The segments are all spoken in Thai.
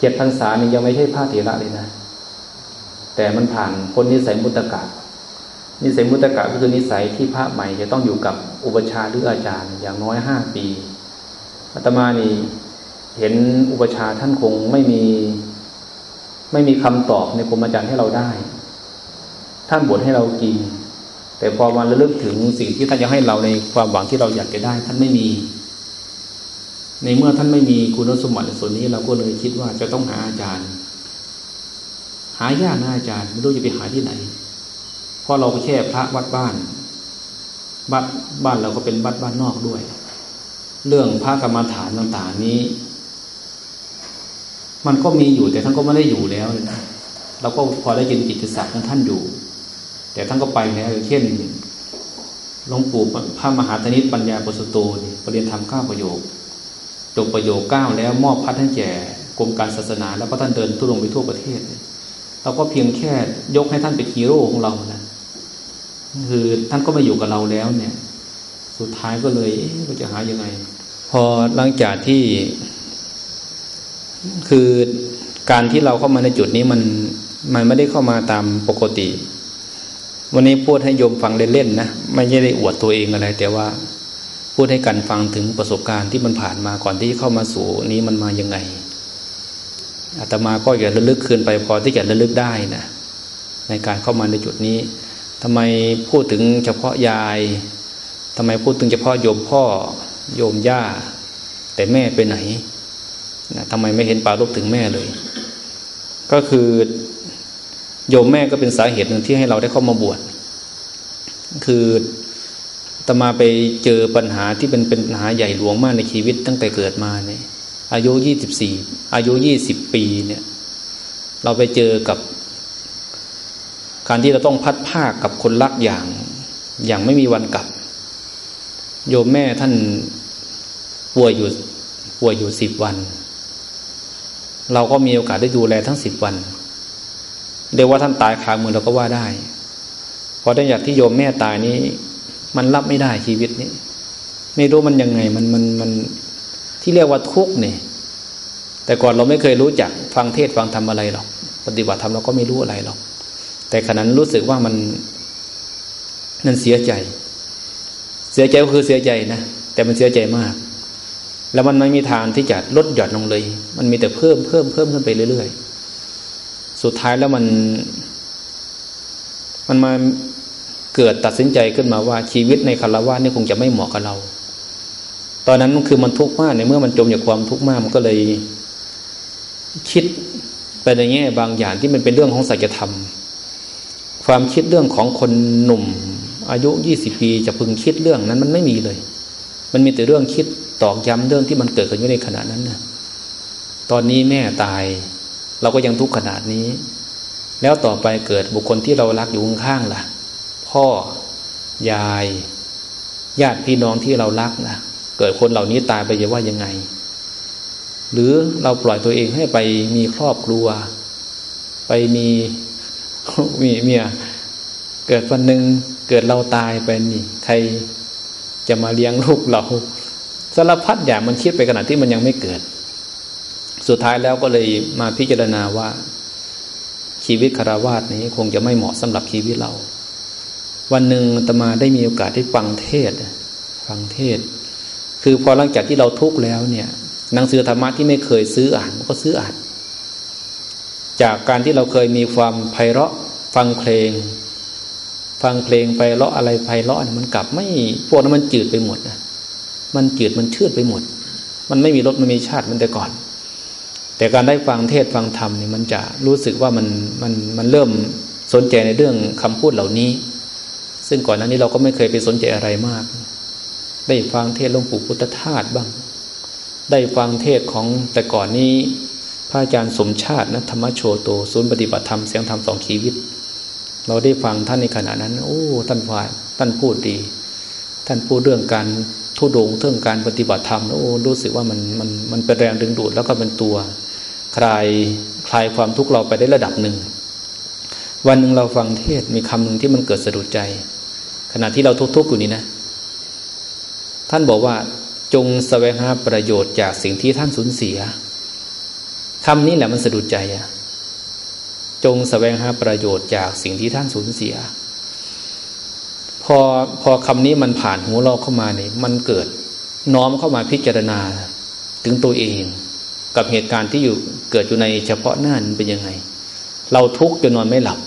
เจ็ดพรรษานี่ยังไม่ใช่พระเถระเลยนะ แต่มันผ่านคนนิสัยมุตตะนิสัยมุตตะก็คือนิสัยที่พระใหม่จะต้องอยู่กับอุปชาหรืออาจารย์อย่างน้อยห้าปีอาตมานี่เห็นอุปชาท่านคงไม่มี ไม่มีคำตอบในพรมอาจารย์ให้เราได้ ท่านบทให้เรากินแต่พอมาระลึกถึงสิ่งที่ท่านจะให้เราในความหวังที่เราอยากจะได้ ท่านไม่มี ในเมื่อท่านไม่มีคุณสมบัติในส่วนนี้ เราก็เลยคิดว่าจะต้องหาอาจารย์ หายากนะอาจารย์ ไม่รู้จะไปหาที่ไหน เพราะเราแค่พระวัดบ้านบ้านบ้านเราก็เป็นบ้านบ้านนอกด้วย เรื่องพระกรรมฐานต่างๆนี้ มันก็มีอยู่แต่ท่านก็ไม่ได้อยู่แล้วเราก็พอได้ยินกิจศักดิ์ของท่านอยู่ แต่ท่านก็ไปแล้วเช่นหลวงปู่พระมหาธนิตปัญญาปุสโตนปรริยนธรรมข้าประโยค จบประโยคเก้าแล้วมอบพัดท่านแก่กรมการศาสนา แล้วก็ท่านเดินทุรงไปทั่วประเทศเราก็เพียงแค่ยกให้ท่านเป็นฮีโร่ของเรานะคือท่านก็ม่อยู่กับเราแล้วเนี่ย สุดท้ายก็เลยก็จะหายังไง พอหลังจากที่ คือการที่เราเข้ามาในจุดนี้มันมันไม่ได้เข้ามาตามปกติ วันนี้พูดให้โยมฟังเล่นๆนะไม่ใช่ได้อวดตัวเองอะไร แต่ว่า พูดให้กันฟังถึงประสบการณ์ที่มันผ่านมาก่อนที่เข้ามาสู่นี้มันมายังไงอาตมาก็อย่าระลึกคืนไปพอที่จะระลึกได้นะในการเข้ามาในจุดนี้ทำไมพูดถึงเฉพาะยายทำไมพูดถึงเฉพาะโยมพ่อโยมย่า แต่แม่ไปไหนนะทำไมไม่เห็นปาลบถึงแม่เลย ก็คือโยมแม่ก็เป็นสาเหตุหนึ่งที่ให้เราได้เข้ามาบวชคือ ตมาไปเจอปัญหาที่เป็นเป็นปัญหาใหญ่หลวงมากในชีวิตตั้งแต่เกิดมาเนี่ยอายุยี่สิบสี่อายุยี่สิบปีเนี่ย เราไปเจอกับ การที่เราต้องพัดภาคกับคนรักอย่าง อย่างไม่มีวันกลับ โยมแม่ท่านป่วยอยู่ป่วยอยู่สิบวัน เราก็มีโอกาสได้ดูแลทั้งสิบวันเรียกว่าท่านตายคามือเราก็ว่าได้พอได้อยากที่โยมแม่ตายนี้ มันรับไม่ได้ชีวิตนี้ ไม่รู้มันยังไง มันมันมันที่เรียกว่าทุกข์เนี่ยแต่ก่อนเราไม่เคยรู้จักฟังเทศฟังธรรมอะไรหรอกปฏิบัติธรรมเราก็ไม่รู้อะไรหรอก แต่ขณะนั้นรู้สึกว่ามันนั่นเสียใจ เสียใจก็คือเสียใจนะแต่มันเสียใจมาก แล้วมันไม่มีทางที่จะลดหย่อนลงเลย มันมีแต่เพิ่มเพิ่มเพิ่มขึ้นไปเรื่อยๆ สุดท้ายแล้วมัน มันมา เกิดตัดสินใจขึ้นมาว่าชีวิตในคารวะนี่คงจะไม่เหมาะกับเรา ตอนนั้นคือมันทุกข์มากในเมื่อมันจมอยู่ความทุกข์มากมันก็เลย คิดไปในแง่บางอย่างที่มันเป็นเรื่องของสัจธรรม ความคิดเรื่องของคนหนุ่ม อายุยี่สิบปีจะพึงคิดเรื่องนั้นมันไม่มีเลย มันมีแต่เรื่องคิดตอกย้ำเรื่องที่มันเกิดขึ้นอยู่ในขณะนั้นนะตอนนี้แม่ตาย เราก็ยังทุกข์ขนาดนี้ แล้วต่อไปเกิดบุคคลที่เรารักอยู่ข้างๆล่ะ พ่อ ยาย ญาติพี่น้องที่เรารักนะเกิดคนเหล่านี้ตายไปจะว่ายังไง หรือเราปล่อยตัวเองให้ไปมีครอบครัว ไปมีมีเมียเกิดวันหนึ่งเกิดเราตายไปนี่ ใครจะมาเลี้ยงลูกเราสารพัดอย่างมันคิดไปขนาดที่มันยังไม่เกิด สุดท้ายแล้วก็เลยมาพิจารณาว่าชีวิตคารวาสนี้คงจะไม่เหมาะสำหรับชีวิตเรา วันหนึ่งตมาได้มีโอกาสได้ฟังเทศฟังเทศ คือพอหลังจากที่เราทุกข์แล้วเนี่ยหนังสือธรรมะที่ไม่เคยซื้ออ่านก็ซื้ออ่าน จากการที่เราเคยมีความไพเราะฟังเพลง ฟังเพลงไพเราะอะไรไพเราะมันกลับไม่พวกนั้นมันจืดไปหมดนะมันจืดมันเชืดไปหมด มันไม่มีรสมันมีชาติมันแต่ก่อน แต่การได้ฟังเทศฟังธรรมนี่มันจะรู้สึกว่ามันมันมันเริ่มสนใจในเรื่องคำพูดเหล่านี้ ซึ่งก่อนหน้านี้เราก็ไม่เคยไปสนใจอะไรมาก ได้ฟังเทศหลวงปู่พุทธทาสบ้าง ได้ฟังเทศของแต่ก่อนนี้พระอาจารย์สมชาตินะธรรมโชโตศูนย์ปฏิบัติธรรมเสียงธรรมสองชีวิต เราได้ฟังท่านในขณะนั้น โอ้ท่านฝ่ายท่านพูดดี ท่านพูดเรื่องการทุดงเรื่องการปฏิบัติธรรมโอ้รู้สึกว่ามันมันมันเป็นแรงดึงดูดแล้วก็เป็นตัว คลายคลายความทุกข์เราไปได้ระดับหนึ่ง วันหนึ่งเราฟังเทศมีคำหนึ่งที่มันเกิดสะดุดใจ ขณะที่เราทุกข์อยู่นี่นะ ท่านบอกว่าจงแสวงหาประโยชน์จากสิ่งที่ท่านสูญเสียคำนี้แหละมันสะดุดใจอะจงสแสวงหาประโยชน์จากสิ่งที่ท่านสูญเสีย พอพอคำนี้มันผ่านหูเราเข้ามาเนี่ยมันเกิดน้อมเข้ามาพิจารณา ถึงตัวเอง กับเหตุการณ์ที่อยู่เกิดอยู่ในเฉพาะหน้านั้นเป็นยังไง เราทุกข์จนนอนไม่หลับ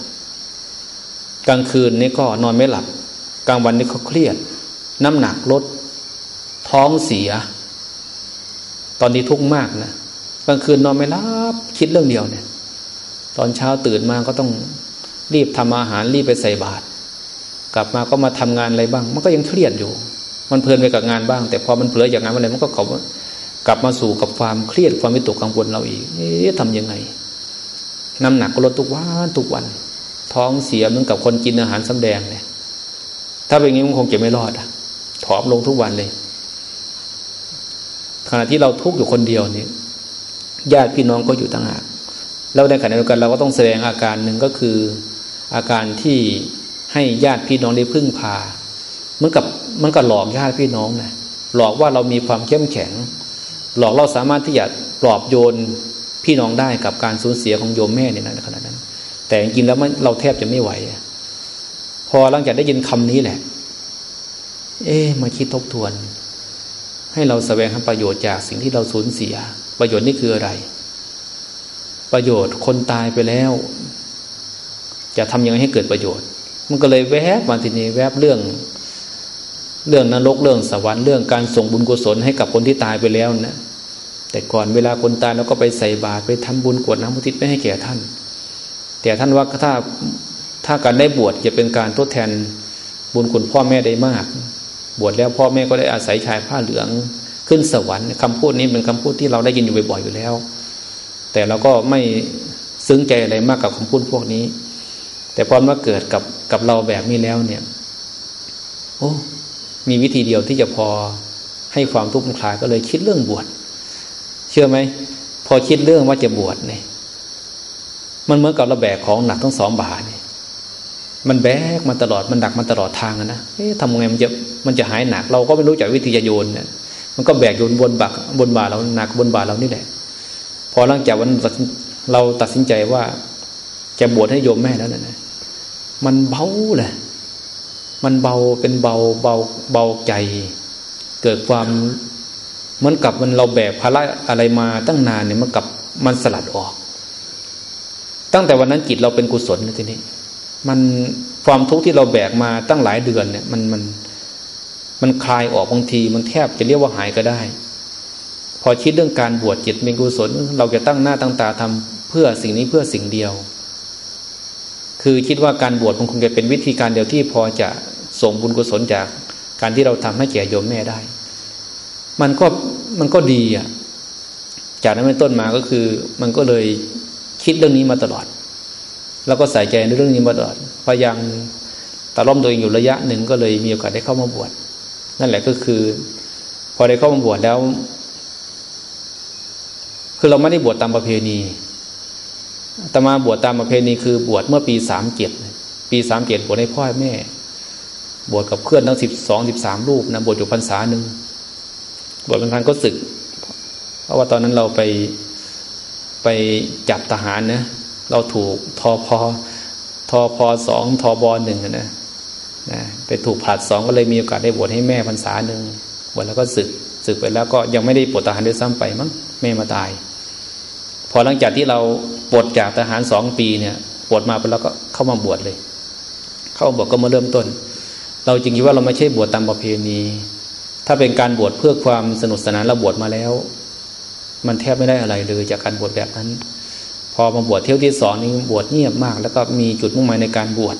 กลางคืนนี่ก็นอนไม่หลับ กลางวันนี่ก็เครียด น้ำหนักลด ท้องเสีย ตอนนี้ทุกข์มากนะกลางคืนนอนไม่หลับคิดเรื่องเดียวเนี่ย ตอนเช้าตื่นมาก็ต้องรีบทำอาหารรีบไปใส่บาตรกลับมาก็มาทำงานอะไรบ้าง มันก็ยังเครียดอยู่ มันเพลินไปกับงานบ้าง แต่พอมันเพลินจากงานอะไรมันก็เขากลับมาสู่กับความเครียดความวิตกกังวลเราอีก เอ๊ะทำยังไง น้ำหนักก็ลดทุกวันทุกวัน ท้องเสียเหมือนกับคนกินอาหารสำแดงเลย ถ้าเป็นอย่างนี้มันคงจะไม่รอดอะผอมลงทุกวันเลย ขณะที่เราทุกข์อยู่คนเดียวนี่ญาติพี่น้องก็อยู่ต่างหากแล้วในขณะเดียวกันเราก็ต้องแสดงอาการหนึ่งก็คือ อาการที่ให้ญาติพี่น้องได้พึ่งพาเหมือนกับมันก็หลอกญาติพี่น้องนะหลอกว่าเรามีความเข้มแข็ง หลอกเราสามารถที่จะปลอบโยนพี่น้องได้กับการสูญเสียของโยมแม่เนี่ยนขณะนั้น แต่จริงๆแล้วเราแทบจะไม่ไหว อหลังจากได้ยินคำนี้แหละ เอ๊มาคิดทบทวน ให้เราสแสวงหาประโยชน์จากสิ่งที่เราสูญเสีย ประโยชน์นี่คืออะไร ประโยชน์คนตายไปแล้ว จะทำยังไงให้เกิดประโยชน์ มันก็เลยแวบมาทีนี้แวบเรื่อง เรื่องนรกเรื่องสวรรค์เรื่องการส่งบุญกุศลให้กับคนที่ตายไปแล้วนะแต่ก่อนเวลาคนตายเราก็ไปใส่บาตรไปทำบุญกวดน้ำพุทิศไม่ให้แก่ท่าน แต่ท่านว่าถ้า ถ้าการได้บวชจะเป็นการทดแทนบุญคุณพ่อแม่ได้มาก บวชแล้วพ่อแม่ก็ได้อาศัยชายผ้าเหลืองขึ้นสวรรค์คำพูดนี้เป็นคำพูดที่เราได้ยินอยู่บ่อยๆอยู่แล้ว แต่เราก็ไม่ซึ้งใจอะไรมากกับคำพูดพวกนี้ แต่พอมาเกิดกับกับเราแบบนี้แล้วเนี่ย โอ้มีวิธีเดียวที่จะพอให้ความทุกข์คลายก็เลยคิดเรื่องบวชเชื่อไหมพอคิดเรื่องว่าจะบวชเนี่ยมันเหมือนกับเราแบกของหนักทั้งสองบาเนี่ย มันแบกมาตลอดมันดักมาตลอดทางนะเอ๊ะทำไงมันจะมันจะหายหนัก เราก็ไม่รู้จักวิธีจะโยนเนี่ยมันก็แบกโยนบนบักบนบ่าเราหนักบนบ่าเรานี่แหละพอหลังจากวันเราตัดสินใจว่า จะบวชให้โยมแม่แล้วนะมันเบาเลยมันเบาเป็นเบาเบาเบาใจ เกิดความเหมือนกับมันเราแบกภาระอะไรมาตั้งนานเนี่ยมันกับมันสลัดออก ตั้งแต่วันนั้นจิตเราเป็นกุศลนะทีนี้ มันความทุกข์ที่เราแบกมาตั้งหลายเดือนเนี่ยมันมันมันคลายออกบางที มันแทบจะเรียกว่าหายก็ได้ พอคิดเรื่องการบวชจิตเป็นกุศลเราจะตั้งหน้าตั้งตาทำเพื่อสิ่งนี้เพื่อสิ่งเดียว คือคิดว่าการบวชมันคงจะเป็นวิธีการเดียวที่พอจะส่งบุญกุศลจากการที่เราทำให้แก่โยมแม่ได้ มันก็มันก็ดีอะ จากนั้นเป็นต้นมาก็คือ มันก็เลยคิดเรื่องนี้มาตลอด แล้วก็ใส่ใจในเรื่องนี้มาตลอดพยายามตะล่อมตัวเองอยู่ระยะหนึ่งก็เลยมีโอกาสได้เข้ามาบวชนั่นแหละก็คือ พอได้เข้ามาบวชแล้ว คือเราไม่ได้บวชตามประเพณีแตมาบวชตามประเพณีคือบวชเมื่อปีสามเจ็ดปีสามเจ็ดบวชให้พ่อแม่ บวชกับเพื่อนทั้งสิบสองสิบสามรูปนะบวชอยู่พรรษาหนึ่งบวชเป็นพันก็ศึก เพราะว่าตอนนั้นเราไปไปจับทหารนะ เราถูกทอพอทอพอสองทอบอหนึ่งนะนะไปถูกผลัดสองก็เลยมีโอกาสได้บวชให้แม่พรรษาหนึ่งบวชแล้วก็ศึกศึกไปแล้วก็ยังไม่ได้ปลดทหารด้วยซ้ำไปมั้งแม่มาตาย พอหลังจากที่เราปลดจากทหารสองปีเนี่ยปลดมาไปแล้วก็เข้ามาบวชเลย เข้าบวชก็มาเริ่มต้น เราจริงคิดว่าเราไม่ใช่บวชตามประเพณี ถ้าเป็นการบวชเพื่อความสนุกสนานเราบวชมาแล้ว มันแทบไม่ได้อะไรเลยจากการบวชแบบนั้น พอมาบวชเที่ยวที่สองนี่บวชเงียบมาก แล้วก็มีจุดมุ่งหมายในการบวช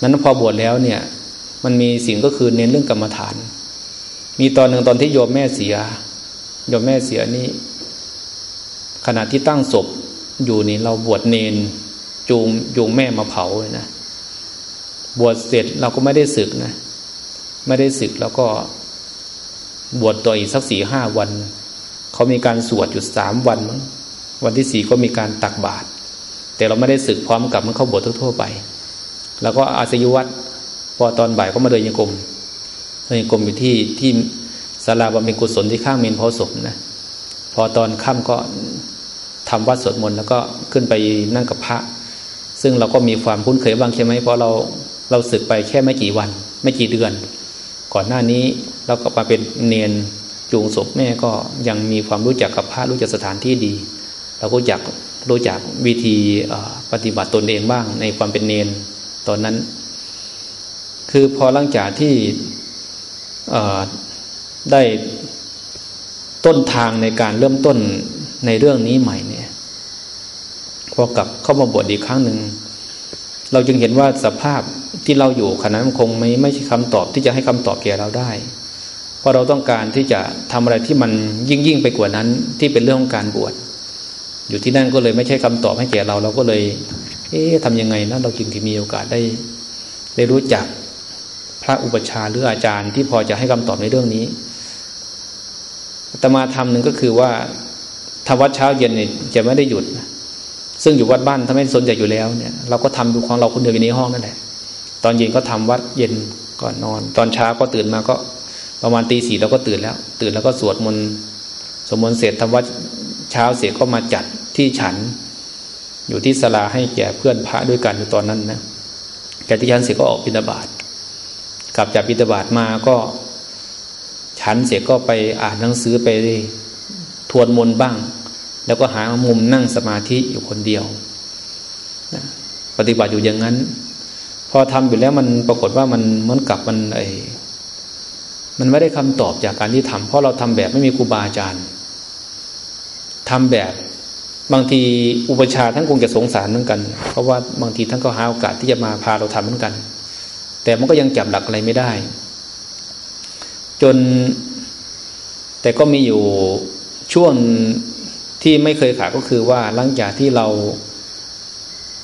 นั้นพอบวชแล้วเนี่ย มันมีสิ่งก็คือเน้นเรื่องกรรมฐาน มีตอนหนึ่งตอนที่โยมแม่เสียโยมแม่เสียนี่ขณะที่ตั้งศพอยู่นี่เราบวชเนนจูงจูงแม่มาเผาเลยนะบวชเสร็จเราก็ไม่ได้ศึกนะ ไม่ได้ศึกแล้วก็บวชต่ออีกสักสี่ห้าวัน เขามีการสวดอยู่สามวันมั้ง วันที่สี่ก็มีการตักบาตรแต่เราไม่ได้ศึกพร้อมกับมันเข้าบททั่วไป แล้วก็อาศยุวัตพอตอนบ่ายก็มาเดินยังกรมเดินยังกรมอยู่ที่ที่ศาลาบำเพ็ญกุศลที่ข้างเมนพอศพนะพอตอนค่ำก็ทำวัดสวดมนต์แล้วก็ขึ้นไปนั่งกับพระ ซึ่งเราก็มีความคุ้นเคยบ้างใช่ไหมเพราะเราเราศึกไปแค่ไม่กี่วัน ไม่กี่เดือน ก่อนหน้านี้เราก็มาเป็นเนียนจูงศพแม่ก็ยังมีความรู้จักกับพระรู้จักสถานที่ดี เราก็อยากรู้จักวิธีปฏิบัติตนเองบ้างในความเป็นเนนตอนนั้น คือพอหลังจากที่ได้ต้นทางในการเริ่มต้นในเรื่องนี้ใหม่เนี่ยพอกลับเข้ามาบวชอีกครั้งหนึ่งเราจึงเห็นว่าสภาพที่เราอยู่ขณะนั้นคงไม่ไม่ใช่คำตอบที่จะให้คำตอบแก่เราได้ เพราะเราต้องการที่จะทำอะไรที่มันยิ่งยิ่งไปกว่านั้นที่เป็นเรื่องของการบวช อยู่ที่นั่นก็เลยไม่ใช่คำตอบให้แก่เรา เราก็เลย เอ๊ะทำยังไงนะเราจึงที่มีโอกาสได้ ได้รู้จักพระอุปชาหรืออาจารย์ที่พอจะให้คำตอบในเรื่องนี้ตมาทำหนึ่งก็คือว่าทำวัดเช้าเย็นเนี่ยจะไม่ได้หยุด ซึ่งอยู่วัดบ้านถ้าไม่สนใจอยู่แล้วเนี่ยเราก็ทำดูของเราคนเดียวอยู่ในห้องนั่นแหละ ตอนเย็นก็ทำวัดเย็นก่อนนอน ตอนเช้าก็ตื่นมาก็ประมาณตีสี่เราก็ตื่นแล้ว ตื่นแล้วก็สวดมนต์สวดมนต์เสร็จทำวัด เช้าเสร็จก็มาจัดที่ฉัน อยู่ที่สลาให้แก่เพื่อนพระด้วยกันอยู่ตอนนั้นนะแกที่ฉันเสร็จก็ออกบิณฑบาตกลับจากบิณฑบาตมาก็ ฉันเสร็จก็ไปอ่านหนังสือไปทวนมนบ้าง แล้วก็หามุมนั่งสมาธิอยู่คนเดียวปฏิบัติอยู่อย่างนั้น พอทำอยู่แล้วมันปรากฏว่ามันเหมือนกับมันไอมันไม่ได้คำตอบจากการที่ทำเพราะเราทำแบบไม่มีครูบาอาจารย์ ทำแบบ บางทีอุปชาท่านคงจะสงสารเหมือนกัน เพราะว่าบางทีท่านก็หาโอกาสที่จะมาพาเราทำเหมือนกัน แต่มันก็ยังจับหลักอะไรไม่ได้ จน แต่ก็มีอยู่ช่วงที่ไม่เคยขาดก็คือว่าหลังจากที่เรา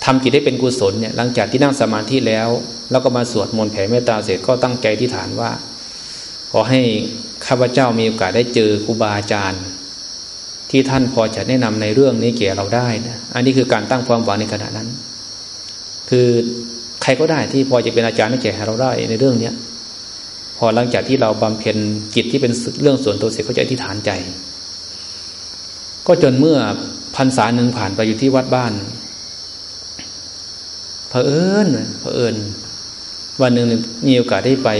ทำจิตให้เป็นกุศลเนี่ยหลังจากที่นั่งสมาธิแล้ว แล้วก็มาสวดมนต์แผ่เมตตาเสร็จก็ตั้งใจที่ฐานว่า ขอให้ข้าพเจ้ามีโอกาสได้เจอครูบาอาจารย์ ที่ท่านพอจะแนะนำในเรื่องนี้แก่เราได้นะอันนี้คือการตั้งความหวังในขณะนั้น คือใครก็ได้ที่พอจะเป็นอาจารย์ให้แก่เราได้ในเรื่องเนี้ยพอหลังจากที่เราบำเพ็ญจิตที่เป็นเรื่องส่วนตัวเสร็จก็จะอธิษฐานใจ ก็จนเมื่อพรรษาหนึ่งผ่านไปอยู่ที่วัดบ้านเผอิญเผอิญวันหนึ่งมีโอกาสได้ไป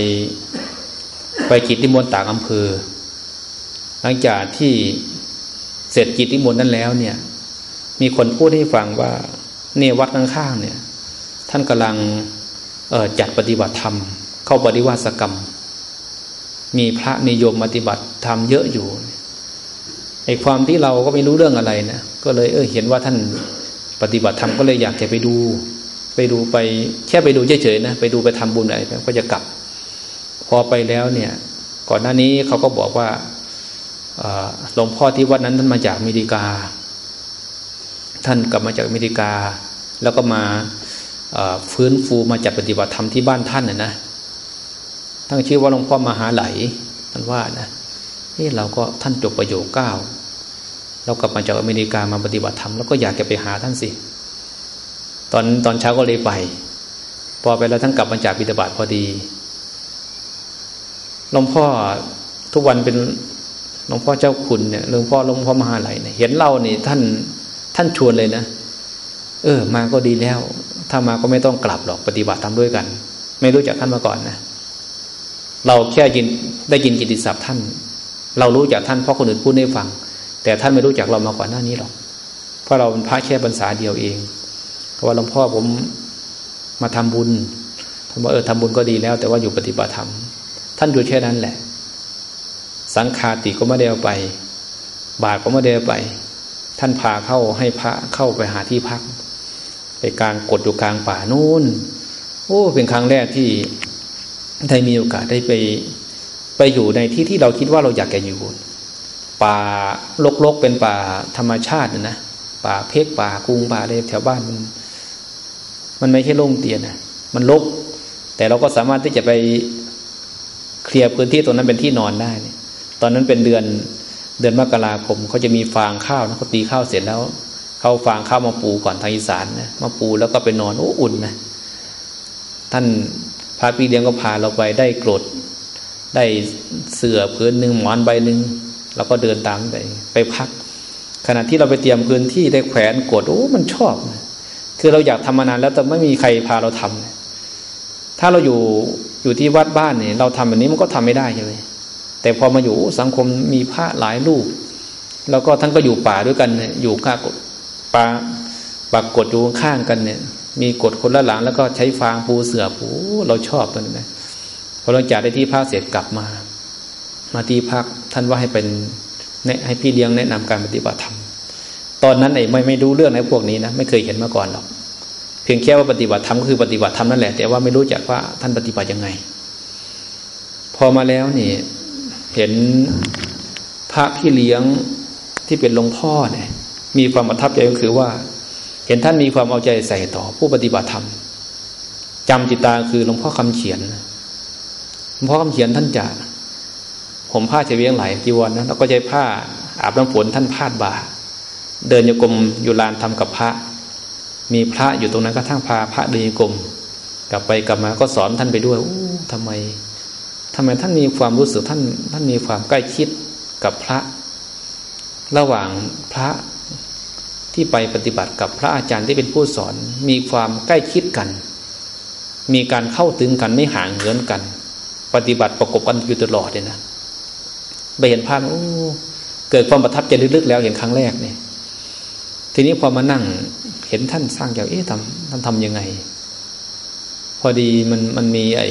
ไปกิจนิมนต์ต่างอำเภอ หลังจากที่ เสร็จกิจนิมนต์นั้นแล้วเนี่ย มีคนพูดให้ฟังว่าเนี่ยวัดข้างๆเนี่ย ท่านกำลังจัดปฏิบัติธรรม เข้าปฏิวัติกรรม มีพระมีโยมปฏิบัติธรรมเยอะอยู่ไอความที่เราก็ไม่รู้เรื่องอะไรนะก็เลยเออเห็นว่าท่านปฏิบัติธรรมก็เลยอยากจะไปดู ไปดูไป แค่ไปดูเฉยๆนะไปดูไปทำบุญอะไรก็จะกลับ พอไปแล้วเนี่ย ก่อนหน้านี้เขาก็บอกว่า หลวงพ่อที่วัดนั้นท่านมาจากอเมริกา ท่านกลับมาจากอเมริกา แล้วก็มาฟื้นฟูมาจัดปฏิบัติธรรมที่บ้านท่านนะนะตั้งชื่อว่าหลวงพ่อมหาไหลท่านว่านะนี่เราก็ท่านจบประโยคเก้าเรากลับมาจากอเมริกามาปฏิบัติธรรมแล้วก็อยากจะไปหาท่านสิ ตอนตอนเช้าก็เลยไป พอไปแล้วท่านกลับมาจากบิดาบาตพอดีหลวงพ่อทุกวันเป็น หลวงพ่อเจ้าคุณเนี่ยหลวงพ่อหลวงพ่อมหาไหลเนี่ยเห็นเรานี่ท่านท่านชวนเลยนะเออ มาก็ดีแล้ว ถ้ามาก็ไม่ต้องกลับหรอกปฏิบัติทำด้วยกัน ไม่รู้จักท่านมาก่อนนะเราแค่ยินได้ยินกิติศัพท์ท่าน เรารู้จักท่านเพราะคนอื่นพูดให้ฟัง แต่ท่านไม่รู้จักเรามาก่อนหน้านี้หรอกเพราะเราเป็นพระแค่ภาษาเดียวเองเพราะว่าหลวงพ่อผมมาทำบุญท่านบอกเออทำบุญก็ดีแล้ว แต่ว่าอยู่ปฏิบัติธรรมท่านอยู่แค่นั้นแหละ สังคาติก็ไม่ได้เอาไป บาทก็ไม่ได้เอาไป ท่านพาเข้าให้พระเข้าไปหาที่พัก ไปกลางกดอยู่กลางป่านู่น โอ้เป็นครั้งแรกที่ได้มีโอกาสได้ไปไปอยู่ในที่ที่เราคิดว่าเราอยากแกอยู่ป่าลกๆเป็นป่าธรรมชาตินะป่าเพกป่ากุงป่าอะไรแถวบ้านมัน มันไม่ใช่โล่งเตียนนะมันลก แต่เราก็สามารถที่จะไปเคลียร์พื้นที่ตรงนั้นเป็นที่นอนได้ ตอนนั้นเป็นเดือนเดือนมกราคมเขาจะมีฟางข้าวนะเขาตีข้าวเสร็จแล้วเขาฟางข้าวมาปูก่อนทางอีสานนะมาปูแล้วก็ไปนอนโอ้อุ่นนะท่านพาพี่เลี้ยงก็พาเราไปได้กรดได้เสื่อพื้นหนึ่งหมอนใบหนึ่งเราก็เดินตามไปไปพัก ขณะที่เราไปเตรียมพื้นที่ได้แขวนกดโอ้มันชอบนะคือเราอยากทำมานานแล้วแต่ไม่มีใครพาเราทำถ้าเราอยู่อยู่ที่วัดบ้านเนี่ยเราทำแบบนี้มันก็ทำไม่ได้ใช่ไหม แต่พอมาอยู่สังคมมีพระหลายรูป แล้วก็ท่านก็อยู่ป่าด้วยกันอยู่ข้างป่าปักกดอยู่ข้างกันเนี่ย มีกดคนละหลัง แล้วก็ใช้ฟางปูเสือปูเราชอบตัวนี้นะพอเราจากได้ที่พักเสร็จกลับมา มาที่พักท่านว่าให้เป็นให้พี่เลี้ยงแนะนำการปฏิบัติธรรมตอนนั้นไอ้ไม่ไม่รู้เรื่องในพวกนี้นะไม่เคยเห็นมาก่อนหรอกเพียงแค่ว่าปฏิบัติธรรมก็คือปฏิบัติธรรมนั่นแหละแต่ว่าไม่รู้จักว่าท่านปฏิบัติยังไง พอมาแล้วนี่ เห็นพระพี่เลี้ยงที่เป็นหลวงพ่อเนี่ย มีความประทับใจก็คือว่า เห็นท่านมีความเอาใจใส่ต่อผู้ปฏิบัติธรรมจำจิตตาคือหลวงพ่อคำเขียนหลวงพ่อคำเขียนท่านจะผมผ้าจะเวียงไหลจีวรนะแล้วก็ใช้ผ้าอาบน้ำฝนท่านพาดบ่า เดินโยกมอยู่ลานทำกับพระ มีพระอยู่ตรงนั้นก็ทั้งพาพระเดินโยกมกลับไปกลับมาก็สอนท่านไปด้วยโอ้ทำไม ทำไมท่านมีความรู้สึกท่านท่านมีความใกล้ชิดกับพระ ระหว่างพระที่ไปปฏิบัติกับพระอาจารย์ที่เป็นผู้สอน มีความใกล้ชิดกัน มีการเข้าถึงกันไม่ห่างเหินกัน ปฏิบัติประกบกันอยู่ตลอดเลยนะไปเห็นภาพโอ้เกิดความประทับใจลึกๆแล้วเห็นครั้งแรกเนี่ย ทีนี้พอมานั่งเห็นท่านสร้างอย่างเอ๊ะทำท่านทำยังไง พอดีมันมันมีไอ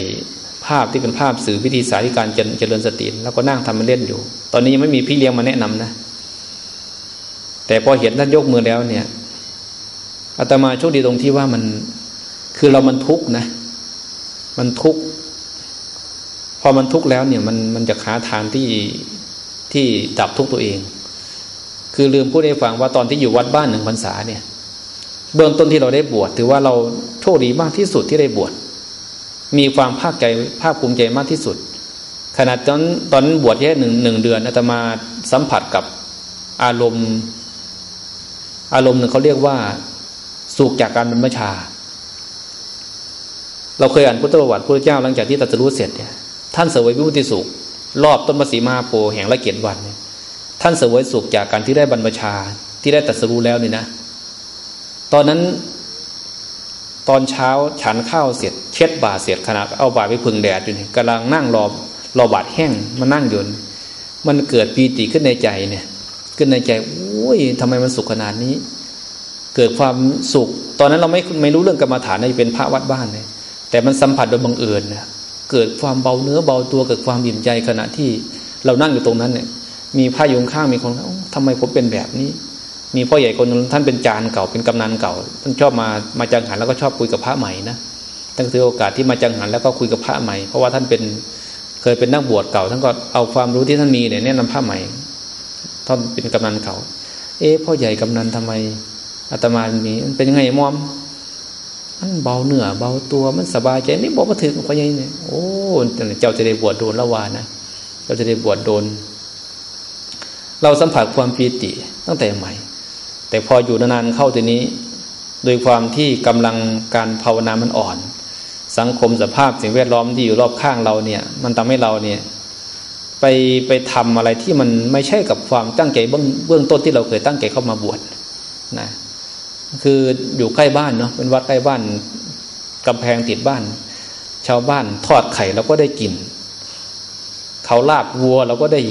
ภาพที่เป็นภาพสื่อวิธีสาธิการเจริญสติแล้วก็นั่งทำมันเล่นอยู่ ตอนนี้ยังไม่มีพี่เลี้ยงมาแนะนำนะ แต่พอเห็นท่านยกมือแล้วเนี่ยอาตมาโชคดีตรงที่ว่ามันคือเรามันทุกข์นะ มันทุกข์พอมันทุกข์แล้วเนี่ย มันมันจะหาทางที่ที่ดับทุกข์ตัวเอง คือลืมพูดให้ฟังว่าตอนที่อยู่วัดบ้านหนึ่งพรรษาเนี่ย เบื้องต้นที่เราได้บวชถือว่าเราโชคดีมากที่สุดที่ได้บวช มีความภาคใจภาคภูมิใจมากที่สุดขนาดตอนตอนบวชแค่หนึ่งหนึ่งเดือนอาตมาสัมผัสกับอารมณ์ อารมณ์หนึ่งเขาเรียกว่าสุขจากการบรรพชา เราเคยอ่านพุทธประวัติพระเจ้าหลังจากที่ตรัสรู้เสร็จเนี่ยท่านเสวยวิมุติสุข รอบต้นมสีมาโพแห่งละเกียรติวันเนี่ยท่านเสวยสุขจากการที่ได้บรรพชาที่ได้ตรัสรู้แล้วนี่นะ ตอนนั้น ตอนเช้าฉันข้าวเสร็จ เช็ดบาเสร็จขณะเอาบาไปพึ่งแดดอยู่นี่กำลังนั่งรอรอบาดแห้งมานั่งยนมันเกิดปีติขึ้นในใจเนี่ย ขึ้นในใจโอ้ยทำไมมันสุขขนาดนี้ เกิดความสุข ตอนนั้นเราไม่ไม่รู้เรื่องกรรมฐานในเป็นพระวัดบ้านเลยแต่มันสัมผัสโดยบังเอิญนะเกิดความเบาเนื้อเบาตัวเกิดความอิ่มใจขณะที่เรานั่งอยู่ตรงนั้นเนี่ย มีพระยงข้างมีคนทำไมผมเป็นแบบนี้ มีพ่อใหญ่คนท่านเป็นจานเก่าเป็นกำนันเก่า ท่านชอบมามาจังหันแล้วก็ชอบคุยกับพระใหม่นะตั้งแต่โอกาสที่มาจังหันแล้วก็คุยกับพระใหม่ เพราะว่าท่านเป็นเคยเป็นนักบวชเก่า ท่านก็เอาความรู้ที่ท่านมีเนี่ยแนะนำพระใหม่ท่านเป็นกำนันเก่า เอ๊ะพ่อใหญ่กำนันทำไมอาตมามีมันเป็นยังไงมอมมันเบาเหนือเบาตัวมันสบายใจไม่บอกว่าถึงพอยังเนี่ยโอ้เจ้าจะได้บวชโดนละวานะเจ้าจะได้บวชโดน เราสัมผัสความปีติตั้งแต่ใหม่ แต่พออยู่นานๆเข้าทีนี้ โดยความที่กำลังการภาวนามันอ่อน สังคมสภาพสิ่งแวดล้อมที่อยู่รอบข้างเราเนี่ย มันทำให้เราเนี่ยไปไปทำอะไรที่มันไม่ใช่กับความตั้งใจเบื้องเบื้องต้นที่เราเคยตั้งใจเข้ามาบวชนะคืออยู่ใกล้บ้านเนาะเป็นวัดใกล้บ้านกำแพงติดบ้าน ชาวบ้านทอดไข่เราก็ได้กินเขาลาบวัวเราก็ได้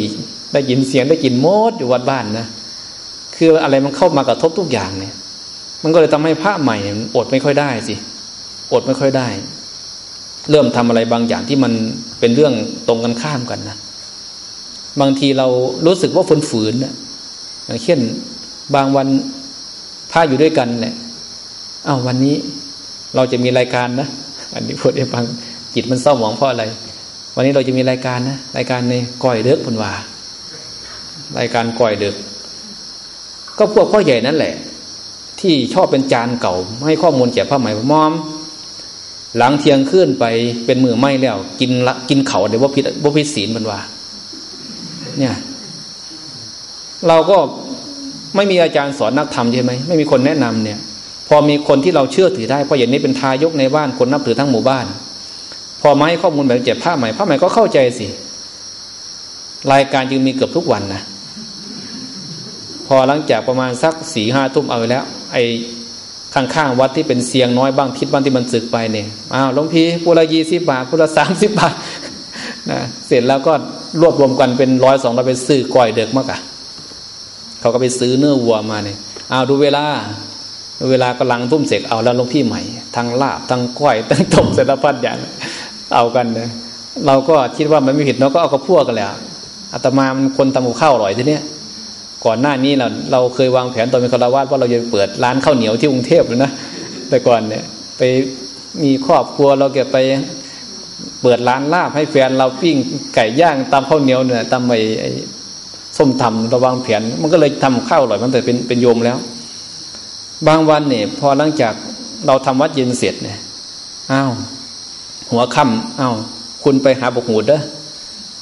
ได้ยินเสียงได้กินมดอยู่วัดบ้านนะ คืออะไรมันเข้ามากระทบทุกอย่างเนี่ย มันก็เลยทำให้พระใหม่อดไม่ค่อยได้สิอดไม่ค่อยได้ เริ่มทำอะไรบางอย่างที่มันเป็นเรื่องตรงกันข้ามกันนะบางทีเรารู้สึกว่าฝืนๆนะอย่างเช่นบางวันพาอยู่ด้วยกันแหละอ้าววันนี้เราจะมีรายการนะอันนี้พูดให้ฟังจิตมันเศร้าหมองเพราะอะไร วันนี้เราจะมีรายการนะรายการในก่อยเด็กพนว่ารายการก่อยเด็ก ก็พวกพ่อใหญ่นั่นแหละ ที่ชอบเป็นจานเก่าให้ข้อมูลแก่พระใหม่มอม หลังเทียงขึ้นไปเป็นมือไม่แล้ว กินละกินเขาเดี๋ยวว่าพิษว่าพิษศีลมันว่า เนี่ย เราก็ไม่มีอาจารย์สอนนักธรรมใช่ไหมไม่มีคนแนะนำเนี่ย พอมีคนที่เราเชื่อถือได้เพราะอย่างนี้เป็นทายกในบ้านคนนับถือทั้งหมู่บ้าน พอมาให้ข้อมูลแบบเจ็บผ้าใหม่ผ้าใหม่ก็เข้าใจสิรายการจึงมีเกือบทุกวันนะ พอหลังจากประมาณสักสี่ห้าทุ่มเอาแล้ว ไอ้ข้างๆวัดที่เป็นเสียงน้อยบ้างทิศบ้างที่มันสึกไปเนี่ยอ้าวหลวงพี่พุละยี่สิบบาทพุละสามสิบบาทนะเสร็จแล้วก็รวบรวมกันเป็นร้อยสองร้อยไปซื้อก้อยเด็กมากอะเขาก็ไปซื้อเนื้อวัวมาเนี่ยอ้าวดูเวลา เวลากำลังทุ่มเสกเอาแล้วหลวงพี่ใหม่ทั้งลาบทั้งก้อยทั้งต้มสารพัดอย่างเอากันเนี่ยเราก็คิดว่ามันไม่ผิดเราะก็เอากระพวกกันแล้วอาตมามันคนทำกับข้าวอร่อยทีเนี้ย ก่อนหน้านี้เราเราเคยวางแผนตอนเป็นคารวาสว่าเราจะเปิดร้านข้าวเหนียวที่กรุงเทพเลยนะแต่ก่อนเนี่ยไปมีครอบครัวเราเก็บไปเปิดร้านลาบให้แฟนเราปิ้งไก่ย่างตามข้าวเหนียวเนี่ยตามไอ้ส้มตำระวางแผนมันก็เลยทำข้าวอร่อยมันแต่เป็นเป็นโยมแล้ว บางวันเนี่ยพอหลังจากเราทำวัดเย็นเสร็จเนี่ยอ้าวหัวค่ำอ้าวคุณไปหาบกหูดเด้อ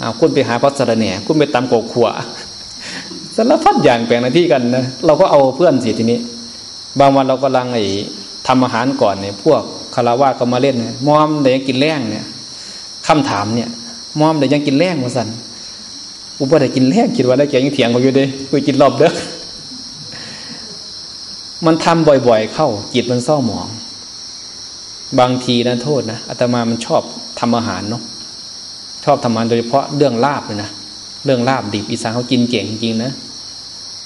อ้าวคุณไปหาพัสระเนี่ยคุณไปตำกขวา สารพัดอย่างแปลงหน้าที่กันนะเราก็เอาเพื่อนสิทีนี้ บางวันเรากำลังไอ้ทำอาหารก่อนเนี่ยพวกคาราวาก็มาเล่นเนี่ยมอมเดี๋ยวยังกินแรงเนี่ยคำถามเนี่ยมอมเดี๋ยวยังกินแรงมาสันอุปได้กินแรงคิดว่าได้แกยังเถียงเขาอยู่เด้ไปกินรอบเด้อมันทำบ่อยๆ เข้าจิตมันเศร้าหมอง บางทีนะโทษนะอาตมามันชอบทำอาหารเนาะชอบทำอาหารโดยเฉพาะเรื่องลาบเลยนะเรื่องลาบดิบอีสานเขากินเก่งจริงๆนะ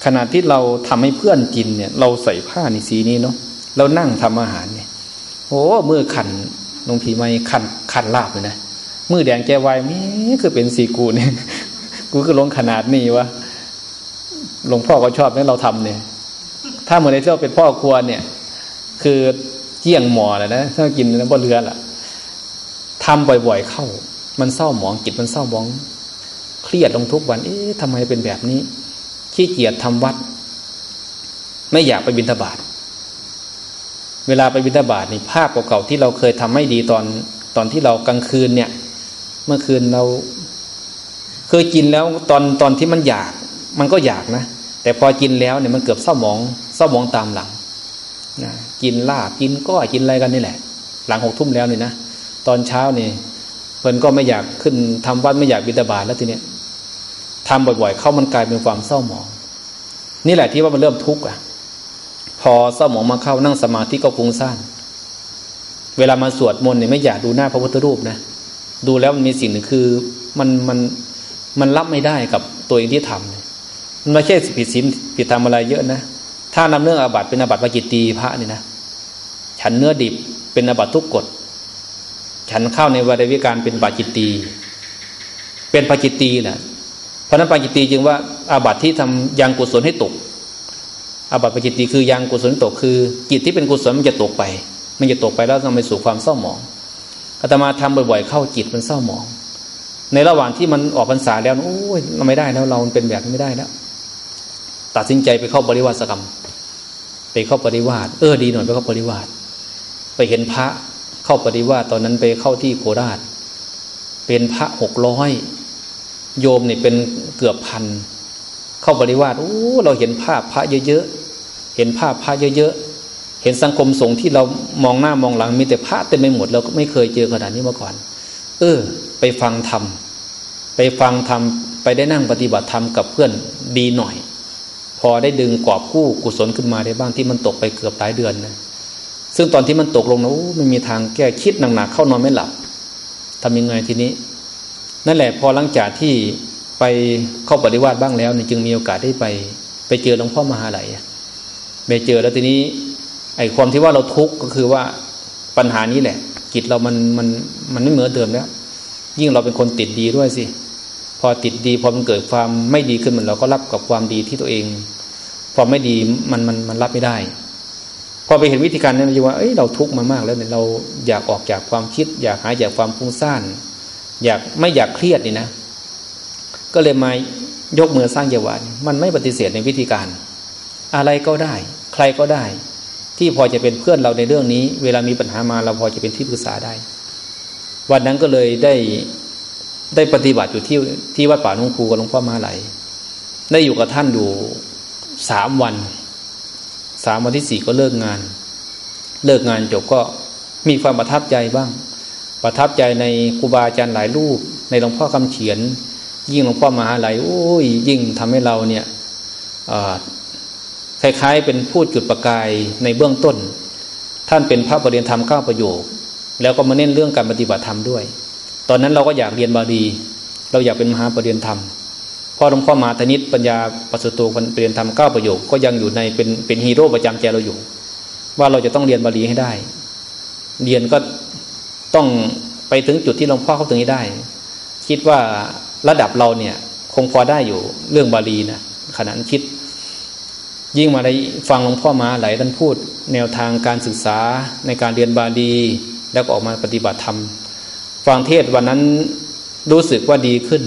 ขณะที่เราทำให้เพื่อนกินเนี่ย เราใส่ผ้าในสีนี้เนาะเรานั่งทำอาหารเนี่ยโอ้มือขันลงผีไม่ขันขันลาบเลยนะมือแดงแกวายนี่คือเป็นสีกูเนี่ยกูก็ลงขนาดนี้วะหลวงพ่อก็ชอบนี่เราทำเนี่ย ถ้าเหมือนในที่เราเป็นพ่อครัวเนี่ย คือเกี่ยงหมอเลยนะถ้ากินแล้วบ่เรือล่ะทำบ่อยๆเข้า มันเศร้าหมองจิตมันเศร้าหมอง เครียดลงทุกวัน เอ๊ะทำไมเป็นแบบนี้ ขี้เกียจทำวัด ไม่อยากไปบิณฑบาตเวลาไปบิณฑบาตนี่ภาพเก่าๆที่เราเคยทำไม่ดีตอนตอนที่เรากลางคืนเนี่ย เมื่อคืนเรา เคยกินแล้วตอนตอนที่มันอยาก มันก็อยากนะแต่พอกินแล้วเนี่ยมันเกือบเศร้าหมองเศร้าหมองตามหลังนะกินลาบกินก็กินอะไรกันนี่แหละ หลังหกทุ่มแล้วนี่นะตอนเช้านี่เพิ่นก็ไม่อยากขึ้นทำวัดไม่อยากบิณฑบาตแล้วทีเนี้ย ทำบ่อยๆ เข้ามันกลายเป็นความเศร้าหมอง นี่แหละที่ว่ามันเริ่มทุกข์อะ พอเศร้าหมองมาเข้านั่งสมาธิก็ฟุ้งซ่านเวลามาสวดมนต์เนี่ยไม่อยากดูหน้าพระพุทธรูปนะดูแล้วมันมีสิ่งหนึ่งคือมันมันมันรับไม่ได้กับตัวเองที่ทำมันไม่ใช่ผิดศีลผิดธรรมอะไรเยอะนะถ้านำเรื่องอาบัติเป็นอาบัติปาจิตตีพระนี่นะฉันเนื้อดิบเป็นอาบัติทุกกฎฉันเข้าในวัฏวิการเป็นปาจิตตีเป็นปาจิตตีแหละ ราะนั้นปาจิตตีจึงว่าอาบัติที่ทำยังกุศลให้ตกอาบัติปาจิตตีคือยังกุศลตกคือ จิตที่เป็นกุศลมันจะตกไป มันจะตกไปแล้วทำไปสู่ความเศร้าหมองอาตมาทำบ่อยๆเข้าจิตมันเศร้าหมอง ในระหว่างที่มันออกพรรษาแล้วโอ้ยเราไม่ได้แล้วเราเป็นแบบนี้ไม่ได้แล้วตัดสินใจไปเข้าบริวารสกรรม ไปเข้าปริวาสเออดีหน่อยไปเข้าปริวาสไปเห็นพระเข้าปริวาสตอนนั้นไปเข้าที่โคราช เป็นพระหกร้อย โยมเนี่ยเป็นเกือบพัน เข้าบริวารโอ้เราเห็นภาพพระเยอะๆเห็นภาพพระเยอะๆเห็นสังคมสงฆ์ที่เรามองหน้ามองหลังมีแต่พระเต็มไปหมดเราก็ไม่เคยเจอขนาดนี้มาก่อน เออ ไปฟังธรรมไปฟังธรรมไปได้นั่งปฏิบัติธรรมกับเพื่อนดีหน่อย พอได้ดึงกอบกู้กุศลขึ้นมาได้บ้างที่มันตกไปเกือบหลายเดือนนะซึ่งตอนที่มันตกลงนะไม่มีทางแก้คิดหนักๆเข้านอนไม่หลับทำยังไงทีนี้ นั่นแหละพอหลังจากที่ไปเข้าปฏิวัติบ้างแล้วเนี่ยจึงมีโอกาสได้ไป ไปเจอหลวงพ่อมหาไหลไปเจอแล้วทีนี้ ไอ้ความที่ว่าเราทุกข์ก็คือว่าปัญหานี้แหละจิตเรามันมันมันไม่เหมือนเดิมแล้ว ยิ่งเราเป็นคนติดดีด้วยสิ พอติดดีพอมันเกิดความไม่ดีขึ้นมันเราก็รับกับความดีที่ตัวเองพอไม่ดีมันมันมันรับไม่ได้ พอไปเห็นวิธีการนั้นเราว่าเอ้ยเราทุกข์มามากแล้วเนี่ยเราอยากออกจากความคิด อยากหายจากความฟุ้งซ่าน อยากไม่อยากเครียดนี่นะ ก็เลยมายกมือสร้างเยาวานมันไม่ปฏิเสธในวิธีการ อะไรก็ได้ ใครก็ได้ ที่พอจะเป็นเพื่อนเราในเรื่องนี้ เวลามีปัญหามาเราพอจะเป็นที่ปรึกษาได้ วันนั้นก็เลยได้ได้ปฏิบัติอยู่ที่ที่วัดป่าหลวงครูกับหลวงพ่อมาไหลได้อยู่กับท่านอยู่สามวันสามวันที่สี่ก็เลิกงาน เลิกงานจบก็มีความประทับใจบ้าง ประทับใจในครูบาอาจารย์หลายรูป ในหลวงพ่อคำเขียน ยิ่งหลวงพ่อมหาไหลโอ้ยยิ่งทำให้เราเนี่ยคล้ายๆ เป็นผู้จุดประกายในเบื้องต้น ท่านเป็นพระปริยนธรรมเก้าประโยค แล้วก็มาเน้นเรื่องการปฏิบัติธรรมด้วย ตอนนั้นเราก็อยากเรียนบาลีเราอยากเป็นมหาปริยนธรรมพ่อหลวงพ่อมาธนิตปัญญาปัสสตูปริยนธรรมเก้าประโยคก็ยังอยู่ในเป็นเป็นฮีโร่ประจำใจเราอยู่ ว่าเราจะต้องเรียนบาลีให้ได้ เรียนก็ ต้องไปถึงจุดที่หลวงพ่อเข้าถึงให้ได้ คิดว่าระดับเราเนี่ย คงพอได้อยู่เรื่องบาลีนะขณะนั้นคิด ยิ่งมาได้ฟังหลวงพ่อมาหลายท่านพูด แนวทางการศึกษาในการเรียนบาลีแล้วก็ออกมาปฏิบัติธรรมฟังเทศวันนั้นรู้สึกว่าดีขึ้น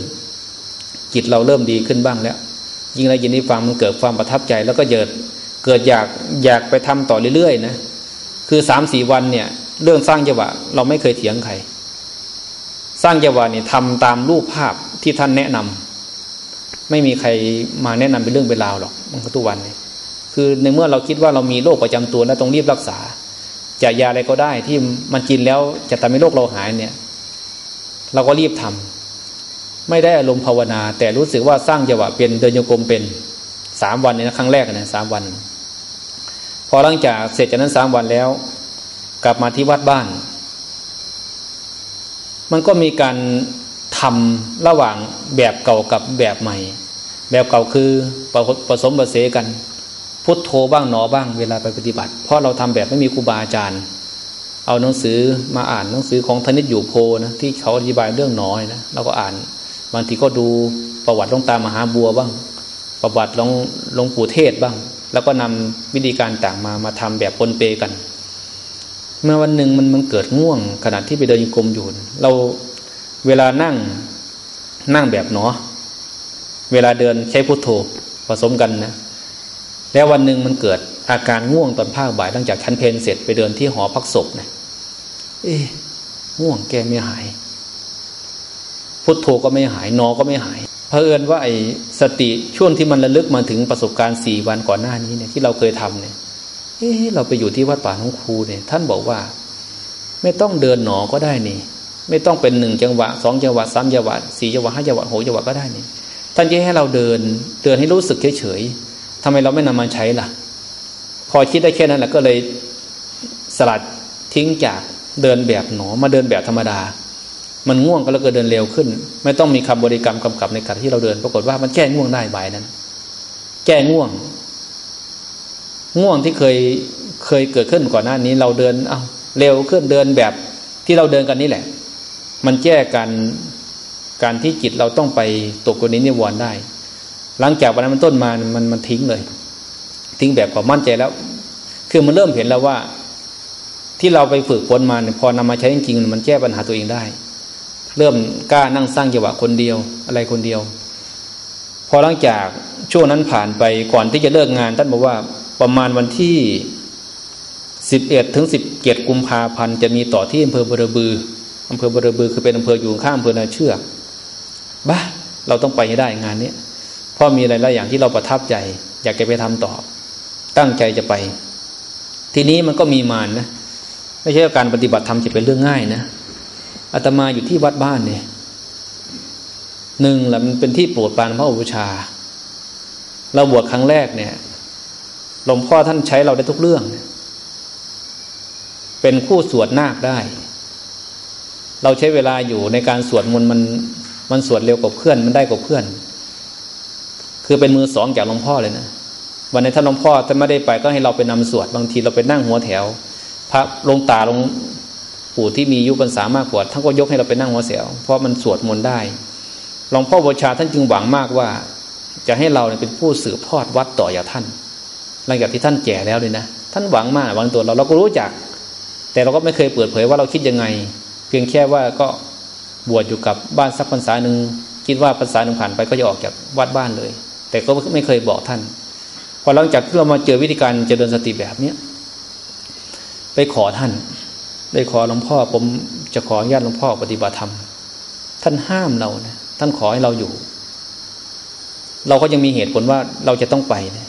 จิตเราเริ่มดีขึ้นบ้างแล้ว ยิ่งได้ยินได้ฟังมันเกิดความประทับใจ แล้วก็เกิดเกิดอยากอยากไปทำต่อเรื่อยๆนะคือสามสี่วันเนี่ย เรื่องสร้างจังหวะเราไม่เคยเถียงใคร สร้างจังหวะเนี่ยทำตามรูปภาพที่ท่านแนะนำไม่มีใครมาแนะนำเป็นเรื่องเป็นราวหรอกมันก็ทุกวันเนี่ยคือในเมื่อเราคิดว่าเรามีโรคประจำตัวแล้วต้องรีบรักษาจะยาอะไรก็ได้ที่มันกินแล้วจะทำให้โรคเราหายเนี่ย เราก็รีบทำไม่ได้อารมณ์ภาวนา แต่รู้สึกว่าสร้างจังหวะเป็นเดินโยกมเป็นสามวันเนี่ยครั้งแรกนะสามวัน พอหลังจากเสร็จจากนั้นสามวันแล้ว กลับมาที่วัดบ้าน มันก็มีการทำระหว่างแบบเก่ากับแบบใหม่ แบบเก่าคือผสมผสกัน พุทโธบ้างหนอบ้างเวลาไปปฏิบัติ เพราะเราทำแบบไม่มีครูบาอาจารย์ เอาหนังสือมาอ่านหนังสือของธนิตอยู่โพนะที่เขาอธิบายเรื่องหนอยนะเราก็อ่าน บางทีก็ดูประวัติหลวงตามหาบัวบ้าง ประวัติหลวงหลวงปู่เทศบ้าง แล้วก็นำวิธีการต่างมามาทำแบบปนเปกัน เมื่อวันหนึ่งมันมันเกิดง่วง ขณะที่ไปเดินยกรมอยู่ เราเวลานั่งนั่งแบบเนาะเวลาเดินใช้พุทโธผสมกันนะ แล้ววันหนึ่งมันเกิดอาการง่วงตอนภาคบ่ายหลังจากชั้นเพลนเสร็จไปเดินที่หอพักศพเนะเอ๊ง่วงแกไม่หาย พุทโธก็ไม่หายนอก็ไม่หายเพอเอินว่าไอ้สติช่วงที่มันระลึกมาถึงประสบการณ์สี่วันก่อนหน้านี้เนี่ยที่เราเคยทำเนี่ย เอ๊เราไปอยู่ที่วัดป่าของครูเนี่ย ท่านบอกว่า ไม่ต้องเดินหนอก็ได้นี่ ไม่ต้องเป็นหนึ่งจังหวะสองจังหวะสามจังหวะสี่จังหวะห้าจังหวะหกจังหวะก็ได้นี่ ท่านจะให้เราเดินเดินให้รู้สึกเฉยๆทำไมเราไม่นำมาใช้ล่ะ พอคิดได้แค่นั้นแหละก็เลยสลัดทิ้งจากเดินแบบหนอมาเดินแบบธรรมดา มันง่วงก็แล้วก็เดินเร็วขึ้น ไม่ต้องมีคำบริกรรมกำกับในการที่เราเดิน ปรากฏว่ามันแก้ง่วงได้บ่ายนั้น แก้ง่วง ง่วงที่เคยเคยเกิดขึ้นก่อนหน้านี้เราเดินเอาเร็วขึ้นเดินแบบที่เราเดินกันนี่แหละ มันแก้การการที่จิตเราต้องไปตกกนี้นิวรณ์ได้ หลังจากวันนั้นมันต้นมามันมันทิ้งเลย ทิ้งแบบความมั่นใจแล้ว คือมันเริ่มเห็นแล้วว่า ที่เราไปฝึกฝนมาเนี่ยพอนำมาใช้จริงๆมันแก้ปัญหาตัวเองได้ เริ่มกล้านั่งสร้างจังหวะคนเดียวอะไรคนเดียว พอหลังจากช่วงนั้นผ่านไปก่อนที่จะเลิกงานท่านบอกว่า ประมาณวันที่สิบเอ็ดถึงสิบเจ็ดกุมภาพันธ์จะมีต่อที่อำเภอบรบืออำเภอบรบือคือเป็นอำเภออยู่ข้างอำเภอนาเชือกบ้าเราต้องไปให้ได้งานนี้เพราะมีอะไรหลายอย่างที่เราประทับใจ อยากจะไปทำต่อ ตั้งใจจะไป ทีนี้มันก็มีมานนะไม่ใช่การปฏิบัติธรรมจะเป็นเรื่องง่ายนะอาตมาอยู่ที่วัดบ้านเนี่ยหนึ่งแหละมันเป็นที่โปรดปรานพระอุปชา เราบวชครั้งแรกเนี่ย หลวงพ่อท่านใช้เราได้ทุกเรื่อง เป็นคู่สวดนาคได้ เราใช้เวลาอยู่ในการสวดมนต์มันมันสวดเร็วกว่าเพื่อนมันได้กว่าเพื่อน คือเป็นมือสองจากหลวงพ่อเลยนะวันในท่านหลวงพ่อท่านไม่ได้ไปก็ให้เราไปนำสวดบางทีเราไปนั่งหัวแถว พระลงตาลงปู่ที่มียุคพรรษามากกว่าท่านก็ยกให้เราไปนั่งหัวแถวเพราะมันสวดมนต์ได้หลวงพ่อบูชาท่านจึงหวังมากว่า จะให้เราเป็นผู้สืบทอดวัดต่อจาท่าน หลังจากที่ท่านแก่แล้วเลยนะท่านหวังมากหวังตัวเราเราก็รู้จัก แต่เราก็ไม่เคยเปิดเผยว่าเราคิดยังไง เพียงแค่ว่าก็บวชอยู่กับบ้านสักพรรษาหนึ่งคิดว่าพรรษาหนึ่งผ่านไปก็จะออกจากวัดบ้านเลย แต่ก็ไม่เคยบอกท่านพอหลังจากที่เรามาเจอวิธีการเจริญสติแบบเนี้ยไปขอท่านไปขอหลวงพ่อผมจะขออนุญาตหลวงพ่อปฏิบัติธรรม ท่านห้ามเรานะท่านขอให้เราอยู่ เราก็ยังมีเหตุผลว่าเราจะต้องไปนะ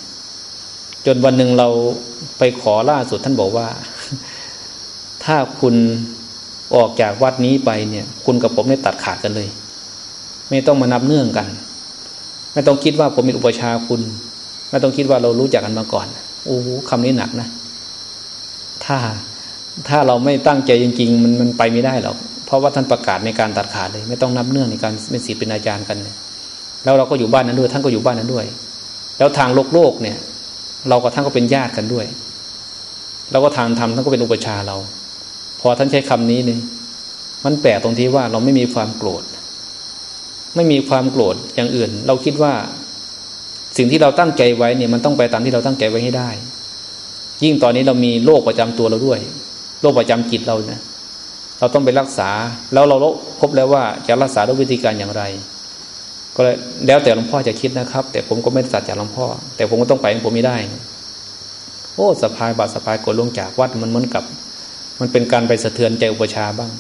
จนวันหนึ่งเราไปขอล่าสุดท่านบอกว่า ถ้าคุณออกจากวัดนี้ไปเนี่ย คุณกับผมได้ตัดขาดกันเลย ไม่ต้องมานับเนื่องกัน ไม่ต้องคิดว่าผมเป็นอุปชาคุณ ไม่ต้องคิดว่าเรารู้จักกันมาก่อนโอ้คำนี้หนักนะ ถ้าถ้าเราไม่ตั้งใจจริง ๆ มันมันไปไม่ได้หรอกเพราะว่าท่านประกาศในการตัดขาดเลย ไม่ต้องนับเนื่องในการเป็นศิษย์เป็นอาจารย์กัน แล้วเราก็อยู่บ้านนั้นด้วย ท่านก็อยู่บ้านนั้นด้วย แล้วทางโลกโลกเนี่ย เรากับท่านก็เป็นญาติกันด้วยแล้วก็ทางธรรมท่านก็เป็นอุปชาเรา พอท่านใช้คำนี้เนี่ยมันแปลกตรงที่ว่าเราไม่มีความโกรธ ไม่มีความโกรธอย่างอื่น เราคิดว่า สิ่งที่เราตั้งใจไว้เนี่ยมันต้องไปตามที่เราตั้งใจไว้ให้ได้ ยิ่งตอนนี้เรามีโรคประจำตัวเราด้วยโรคประจำจิตเราเนะเราต้องไปรักษา แล้วเราพบแล้วว่าจะรักษาด้วยวิธีการอย่างไร ก็แล้วแต่หลวงพ่อจะคิดนะครับ แต่ผมก็ไม่ตัดจากหลวงพ่อ แต่ผมก็ต้องไปผมไม่ได้ โอ้สะพายบาดสะพายกดลงจากวัดมันเหมือนกับ มันเป็นการไปสะเทือนใจอุปชาบ้าง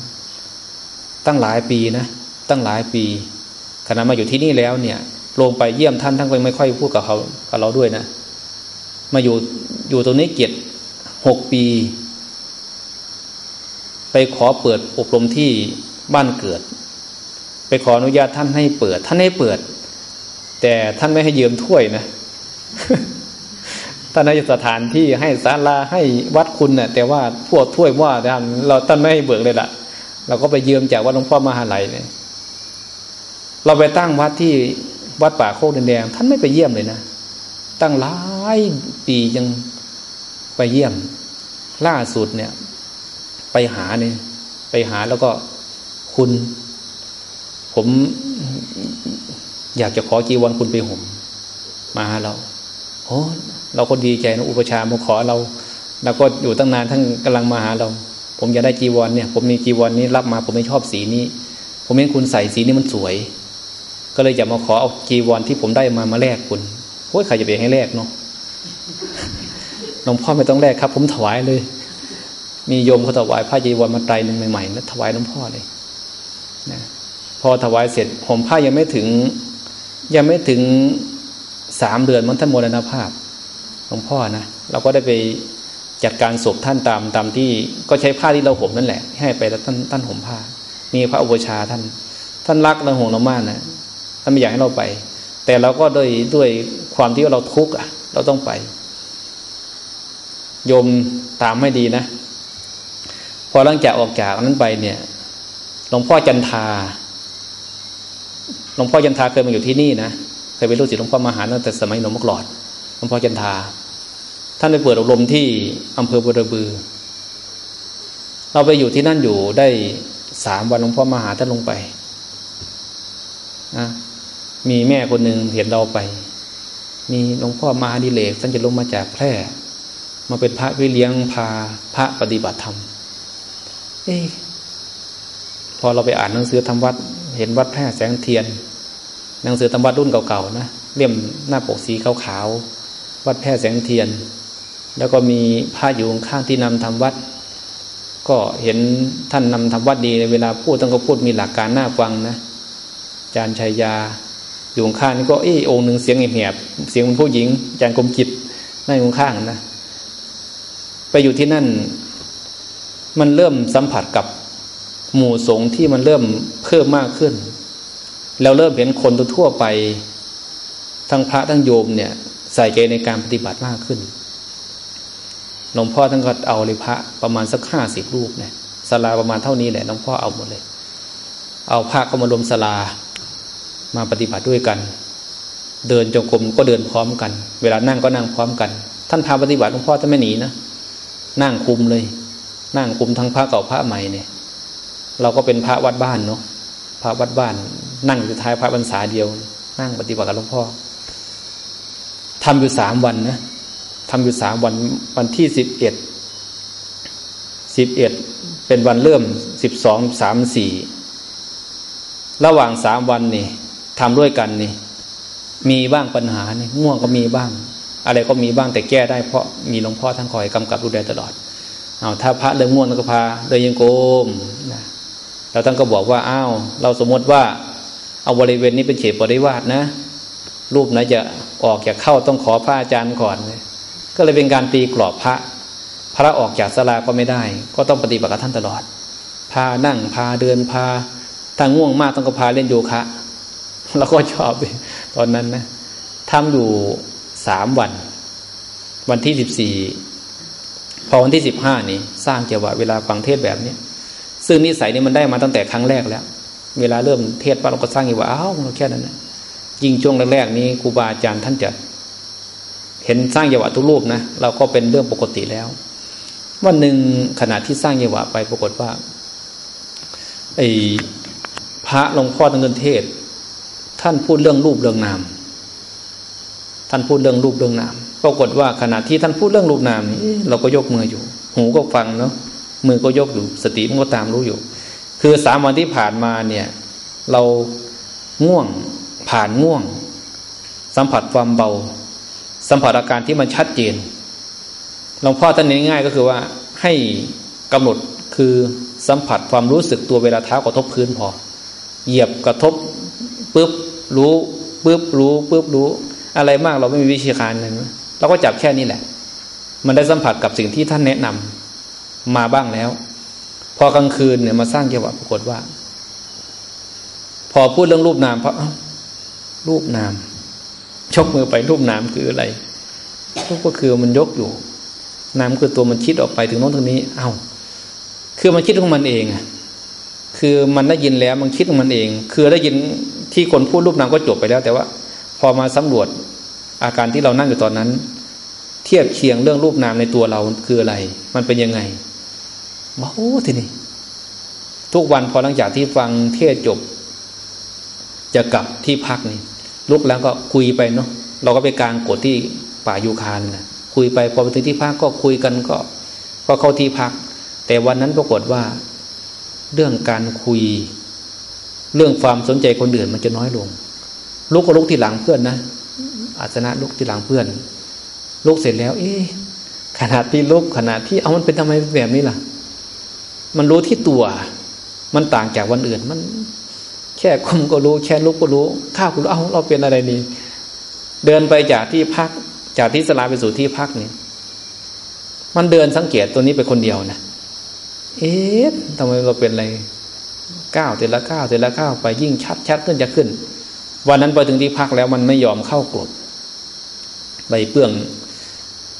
ตั้งหลายปีนะ ตั้งหลายปีขณะมาอยู่ที่นี่แล้วเนี่ยลงไปเยี่ยมท่านท่านก็ไม่ค่อยพูดกับเขากับเราด้วยนะ มาอยู่อยู่ตรงนี้เกียรติหกปี ไปขอเปิดอบรมที่บ้านเกิด ไปขออนุญาตท่านให้เปิด ท่านให้เปิด แต่ท่านไม่ให้ยืมถ้วยนะท่านให้สถานที่ให้ศาลาให้วัดคุณเนะ่ยแต่ว่าพวกถ้วยว่าท่านเราท่านไม่ให้เบิกเลยละ่ะ เราก็ไปยืมจากวัดหลวงพ่อมหาลัยเนี่ยเราไปตั้งวัดที่วัดป่าโคกแดงท่านไม่ไปเยี่ยมเลยนะตั้งหลายปียังไปเยี่ยม ล่าสุดเนี่ย ไปหาเนี่ยไปหาแล้วก็คุณ ผมอยากจะขอจีวันคุณไปห่มมาหาเราโอ้เราก็ดีใจนะอุปชามาขอเราเราก็อยู่ตั้งนานทั้งกำลังมาหาเรา ผมอยากได้จีวรเนี่ย ผมมีจีวรนนี้รับมา ผมไม่ชอบสีนี้ ผมเห็นคุณใส่สีนี้มันสวย ก็เลยจะมาขอเอาจีวรที่ผมได้มามาแลกคุณโอ้ยใครจะไปให้แลกเนาะหลวงพ่อไม่ต้องแลกครับ ผมถวายเลย มีโยมเขาถวายผ้าจีวรมาไตรหนึ่งใหม่ๆแล้วถวายหลวงพ่อเลยนะ พอถวายเสร็จผมผ้ายังไม่ถึง ยังไม่ถึงสามเดือนมันท่านโมรณภาพหลวงพ่อนะเราก็ได้ไปจัดการศพท่านตามตามที่ก็ใช้ผ้าที่เราห่มนั่นแหละ ให้ไปแล้วท่านท่านห่มผ้า มีพระอุปชาท่าน ท่านรักและห่วงเรามากนะท่านไม่อยากให้เราไป แต่เราก็ด้วยด้วยความที่ว่าเราทุกข์อะ เราต้องไปโยมตามให้ดีนะ พอหลังจากออกจากนั้นไปเนี่ยหลวงพ่อจันทา หลวงพ่อจันทาเคยมาอยู่ที่นี่นะเคยเป็นลูกศิษย์หลวงพ่อมหาตั้งแต่สมัยหนุ่มกหลอดหลวงพ่อจันทา ท่านไปเปิดอบรมที่อำเภอบุรบือ เราไปอยู่ที่นั่นอยู่ได้สามวันหลวงพ่อมหาท่านลงไปนะมีแม่คนหนึ่งเห็นเราไป มีหลวงพ่อมาดิเลกท่านจะลงมาจากแพร่ มาเป็นพระวิเลี้ยงพาพระปฏิบัติธรรมเอพอเราไปอ่านหนังสือธรรมวัด เห็นวัดแพร่แสงเทียน หนังสือธรรมวัดรุ่นเก่าๆนะเล่มหน้าปกสีขาวๆวัดแพร่แสงเทียน แล้วก็มีพระอยู่ข้างที่นำทำวัด ก็เห็นท่านนำทำวัดดีในเวลาพูดต้องก็พูดมีหลักการหน่าฟังนะจารย์ชัยยาอยู่ข้างนี่ก็เออองค์หนึ่งเสียงแหบเสียงเป็นผู้หญิงอาจารย์กรมกิจนั่งอยู่ข้างนะไปอยู่ที่นั่น มันเริ่มสัมผัสกับหมู่สงฆ์ที่มันเริ่มเพิ่มมากขึ้น แล้วเริ่มเห็นคนทั่วไป ทั้งพระทั้งโยมเนี่ย ใส่ใจในการปฏิบัติมากขึ้นหลวงพ่อท่านก็เอาเลยพระประมาณสักห้าสิบรูปเนี่ยสลาประมาณเท่านี้แหละหลวงพ่อเอาหมดเลย เอาพระก็มาลมสลามาปฏิบัติด้วยกัน เดินจงกรมก็เดินพร้อมกัน เวลานั่งก็นั่งพร้อมกัน ท่านพาปฏิบัติหลวงพ่อท่านไม่หนีนะนั่งคุมเลย นั่งคุมทั้งพระเก่าพระใหม่เนี่ย เราก็เป็นพระวัดบ้านเนาะพระวัดบ้าน นั่งอยู่ท้ายพระบรรษาเดียว นั่งปฏิบัติกับหลวงพ่อทำอยู่สามวันนะทำอยู่สามวันวันที่สิบเอ็ดสิบเอ็ดเป็นวันเริ่มสิบสองสามสี่ระหว่างสามวันนี่ทำด้วยกันนี่ มีบ้างปัญหานี่ง่วงก็มีบ้าง อะไรก็มีบ้างแต่แก้ได้เพราะมีหลวงพ่อท่านคอยกำกับดูแลตลอดเอาถ้าพระเริ่มง่วงก็พาเดินยังโกมนะแล้วท่านก็บอกว่าอ้าวเราสมมติว่า เอาบริเวณนี้เป็นเฉดบริวาสนะ รูปไหนจะออกจากเข้าต้องขอพระอาจารย์ก่อนก็เลยเป็นการตีกรอบพระ พระออกจากสลาก็ไม่ได้ ก็ต้องปฏิบัติกับท่านตลอด พานั่งพาเดินพาถ้าง่วงมากต้องก็พาเล่นโยคะเราก็ชอบตอนนั้นนะทำอยู่สามวัน วันที่สิบสี่พอวันที่สิบห้านี่สร้างเจวะเวลาฟังเทศแบบนี้ซึ่งนิสัยนี้มันได้มาตั้งแต่ครั้งแรกแล้ว เวลาเริ่มเทศปั๊บเราก็สร้างจังหวะอ้าวเราแค่นั้นนะยิ่งช่วงแรกๆนี้ครูบาอาจารย์ท่านจะ เห็นสร้างจังหวะทุกรูปนะเราก็เป็นเรื่องปกติแล้ว วันหนึ่งขณะที่สร้างจังหวะไปปรากฏว่าไอ้พระหลวงพ่อตังเงินเทศ ท่านพูดเรื่องรูปเรื่องนามท่านพูดเรื่องรูปเรื่องนามปรากฏว่าขณะที่ท่านพูดเรื่องรูปนามนี้เราก็ยกมืออยู่ หูก็ฟังเนาะมือก็ยกอยู่ สติมันก็ตามรู้อยู่ คือสามวันที่ผ่านมาเนี่ย เราง่วงผ่านง่วง สัมผัสความเบา สัมผัสอาการที่มันชัดเจนหลวงพ่อท่านง่ายๆก็คือว่าให้กำหนดคือสัมผัสความรู้สึกตัวเวลาเท้ากระทบพื้นพอ เหยียบกระทบปุ๊บรู้ปุ๊บรู้ปุ๊บรู้ อะไรมากเราไม่มีวิชาการเลยเราก็จับแค่นี้แหละ มันได้สัมผัสกับสิ่งที่ท่านแนะนำมาบ้างแล้ว พอกลางคืนเนี่ยมาสร้างเกี่ยวกับปรากฏว่า พอพูดเรื่องรูปนามเพราะรูปนามชกมือไปรูปนามคืออะไรรูปก็คือมันยกอยู่นามคือตัวมันคิดออกไปถึงโน้นถึงนี้ เอา้าคือมันคิดของมันเองอะคือมันได้ยินแล้วมันคิดของมันเอง คือได้ยินที่คนพูดรูปนามก็จบไปแล้ว แต่ว่า พอมาสำรวจอาการที่เรานั่งอยู่ตอนนั้น เทียบเคียงเรื่องรูปนามในตัวเราคืออะไร มันเป็นยังไง มาโอ้ทีนี้ทุกวันพอหลังจากที่ฟังเทศจบ จะกลับที่พักนี่ลุกแล้วก็คุยไปเนาะเราก็ไปกลางกดที่ป่ายูคานนะคุยไปพอไปถึงที่พักก็คุยกันก็ ก็เข้าที่พัก แต่วันนั้นปรากฏว่า เรื่องการคุย เรื่องความสนใจคนอื่นมันจะน้อยลง ลุกก็ลุกที่หลังเพื่อนนะอาสนะลุกที่หลังเพื่อนลุกเสร็จแล้ว เอ๊ะขนาดที่ลุกขนาดที่เอามันเป็นทำไมแบบนี้ล่ะ มันรู้ที่ตัว มันต่างจากวันอื่น มัน แค่คมก็รู้ แค่ลุกก็รู้ข้าวก็รู้เอ้าเราเป็นอะไรนี่เดินไปจากที่พัก จากที่สลาไปสู่ที่พักนี่มันเดินสังเกตตัวนี้ไปคนเดียวนะเอ๊ะทำไมเราเป็นอะไรก้าวแต่ละก้าวแต่ละก้าวไปยิ่งชัดชัดขึ้นจะขึ้น วันนั้นไปถึงที่พักแล้วมันไม่ยอมเข้ากรดใบเปื้อง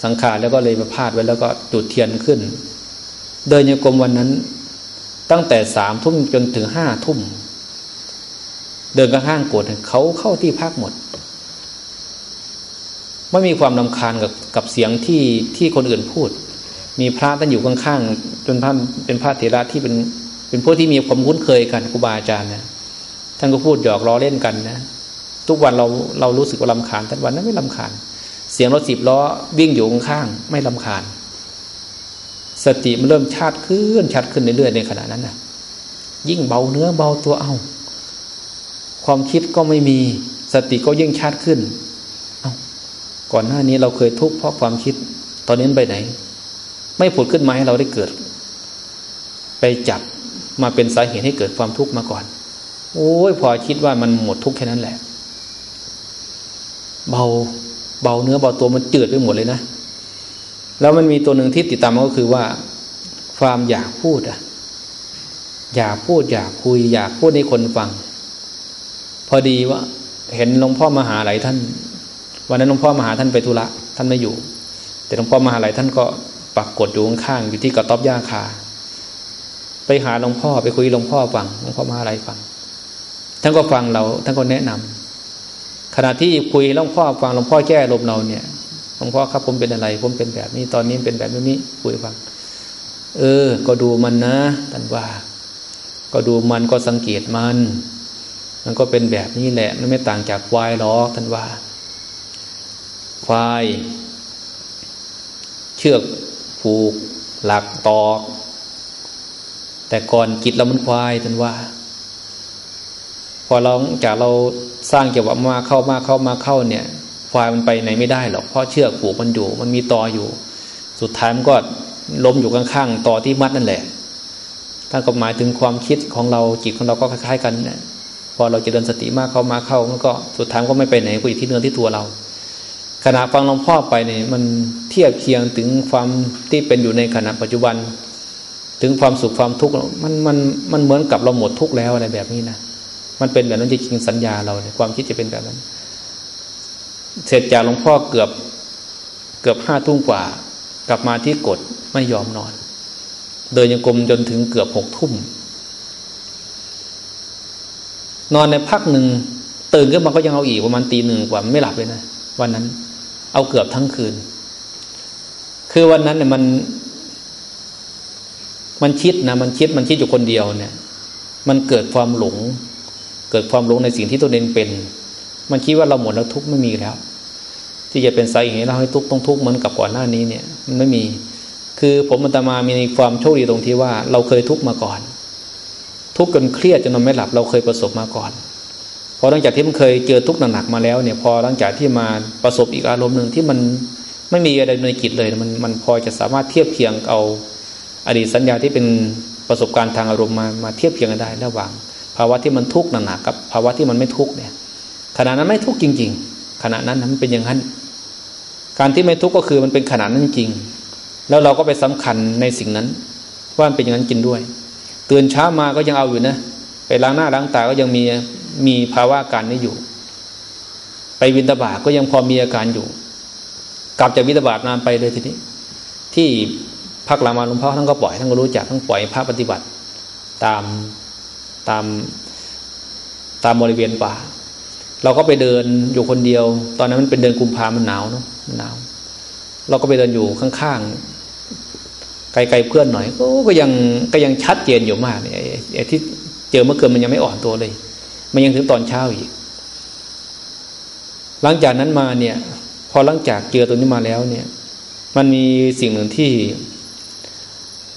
สังขารแล้วก็เลยมาพาดไว้แล้วก็จุดเทียนขึ้น เดินโยกรมวันนั้น ตั้งแต่สามทุ่มจนถึงห้าทุ่ม เดินข้างๆกดเขาเข้าที่พักหมด ไม่มีความนำคาญกับกับเสียงที่ที่คนอื่นพูด มีพระท่านอยู่ข้างๆจนท่านเป็นพระเถระที่เป็นเป็นผู้ที่มีความคุ้นเคยกันครูบาอาจารย์นะท่านก็พูดหยอกล้อเล่นกันนะ ทุกวันเราเรารู้สึกว่าลำคาญแต่วันนั้นไม่ลำคาญ เสียงรถสิบล้อวิ่งอยู่ข้างๆไม่ลำคาญ สติมันเริ่มชัดขึ้นชัดขึ้นเรื่อยๆในขณะนั้นนะยิ่งเบาเนื้อเบาตัวเอา ความคิดก็ไม่มีสติก็ยิ่งชัดขึ้นก่อนหน้านี้เราเคยทุกข์เพราะความคิด ตอนนี้ไปไหน ไม่ผุดขึ้นมาให้เราได้เกิด ไปจับมาเป็นสาเหตุให้เกิดความทุกข์มาก่อน โอ้ยพอคิดว่ามันหมดทุกข์แค่นั้นแหละ เบาเบาเนื้อเบาตัวมันจืดไปหมดเลยนะ แล้วมันมีตัวหนึ่งที่ติดตามก็คือว่า ความอยากพูดอะอยากพูดอยากคุย อยากพูดให้คนฟัง พอดีว่า เห็นหลวงพ่อมหาหลายท่าน วันนั้นหลวงพ่อมหาท่านไปธุระท่านไม่อยู่ แต่หลวงพ่อมหาหลายท่านก็ปักกดอยู่ข้างๆอยู่ที่กระต๊อบหญ้าคา ไปหาหลวงพ่อไปคุยหลวงพ่อฟังหลวงพ่อมหาหลายฟังท่านก็ฟังเราท่านก็แนะนำขณะที่คุยหลวงพ่อฟังหลวงพ่อแก้ลมเราเนี่ย หลวงพ่อครับผมเป็นอะไร ผมเป็นแบบนี้ ตอนนี้เป็นแบบนี้คุยฟัง เออ ก็ดูมันนะท่านว่า ก็ดูมันก็สังเกตมัน มันก็เป็นแบบนี้แหละ มันไม่ต่างจากควายหรอกท่านว่า ควาย เชือกผูก หลักตอก แต่ก่อนกิจเรามันควายท่านว่า พอเราจากเราสร้างเกี่ยวกับมาเข้ามาเข้ามาเข้าเนี่ย ควายมันไปไหนไม่ได้หรอกเพราะเชือกผูกมันอยู่ มันมีตออยู่ สุดท้ายมันก็ล้มอยู่ข้างๆตอที่มัดนั่นแหละท่านก็หมายถึงความคิดของเราจิตของเราก็คล้ายๆกันพอเราจะเดินสติมากเข้ามาเข้ามันก็สุดท้ายก็ไม่ไปไหนก็อยู่ที่เนื้อที่ตัวเรา ขณะฟังหลวงพ่อไปเนี่ยมันเทียบเคียงถึงความที่เป็นอยู่ในขณะปัจจุบัน ถึงความสุขความทุกข์มันมันมันเหมือนกับเราหมดทุกข์แล้วอะไรแบบนี้นะมันเป็นแบบนั้นจริงๆสัญญาเราเนี่ยความคิดจะเป็นแบบนั้น เสร็จจากหลวงพ่อเกือบเกือบห้าทุ่มกว่า กลับมาที่กดไม่ยอมนอน เดินยังกลมจนถึงเกือบหกทุ่ม นอนในพักหนึ่งตื่นขึ้นมาก็ยังเอาอีกประมาณตีหนึ่งกว่าไม่หลับเลยนะวันนั้น เอาเกือบทั้งคืน คือวันนั้นเนี่ยมัน มันคิดนะมันคิดมันคิดอยู่คนเดียวเนี่ย มันเกิดความหลง เกิดความหลงในสิ่งที่ตัวเองเป็น มันคิดว่าเราหมดแล้วทุกข์ไม่มีแล้ว ที่จะเป็นสาเหตุเราให้ทุกข์ต้องทุกข์เหมือนกับก่อนหน้านี้เนี่ย มันไม่มี คือผมมันตมามีความโชคดีตรงที่ว่า เราเคยทุกข์มาก่อน ทุกข์จนเครียดจนนอนไม่หลับ เราเคยประสบมาก่อนพอหลังจากที่มันเคยเจอทุกข์หนักๆมาแล้วเนี่ย พอหลังจากที่มาประสบอีกอารมณ์หนึ่งที่มันไม่มีอะไรในจิตเลยมันมันพอจะสามารถเทียบเคียงเอาอดีตสัญญาที่เป็นประสบการณ์ทางอารมณ์มามาเทียบเคียงกันได้ระหว่าง ภาวะที่มันทุกข์หนักๆกับ ภาวะที่มันไม่ทุกข์เนี่ย ขณะนั้นไม่ทุกข์จริง ๆ ขณะนั้นมันเป็นอย่างนั้น การที่ไม่ทุกข์ก็คือมันเป็นขณะนั้นจริง แล้วเราก็ไปสำคัญในสิ่งนั้น ว่ามันเป็นอย่างนั้นจริงด้วยตื่นเช้ามาก็ยังเอาอยู่นะ ไปล้างหน้าล้างตาก็ยังมีมีภาวะการนี้อยู่ ไปวินตบาก็ยังพอมีอาการอยู่ กลับจากวินตบาตนานไปเลยทีนี้ ที่พักหลามาหลวงพ่อท่านก็ปล่อยท่านก็รู้จักท่านปล่อยพระปฏิบัติ ตามตามตามบริเวณป่า เราก็ไปเดินอยู่คนเดียว ตอนนั้นมันเป็นเดินกุมภามันหนาวเนาะมันหนาว เราก็ไปเดินอยู่ข้างๆไกลๆเพื่อนหน่อยก็ยังก็ยังชัดเจนอยู่มากเนี่ยไอ้ที่เจอเมื่อคืนมันยังไม่อ่อนตัวเลย มันยังถึงตอนเช้าอีก หลังจากนั้นมาเนี่ย พอหลังจากเจอตัวนี้มาแล้วเนี่ย มันมีสิ่งหนึ่งที่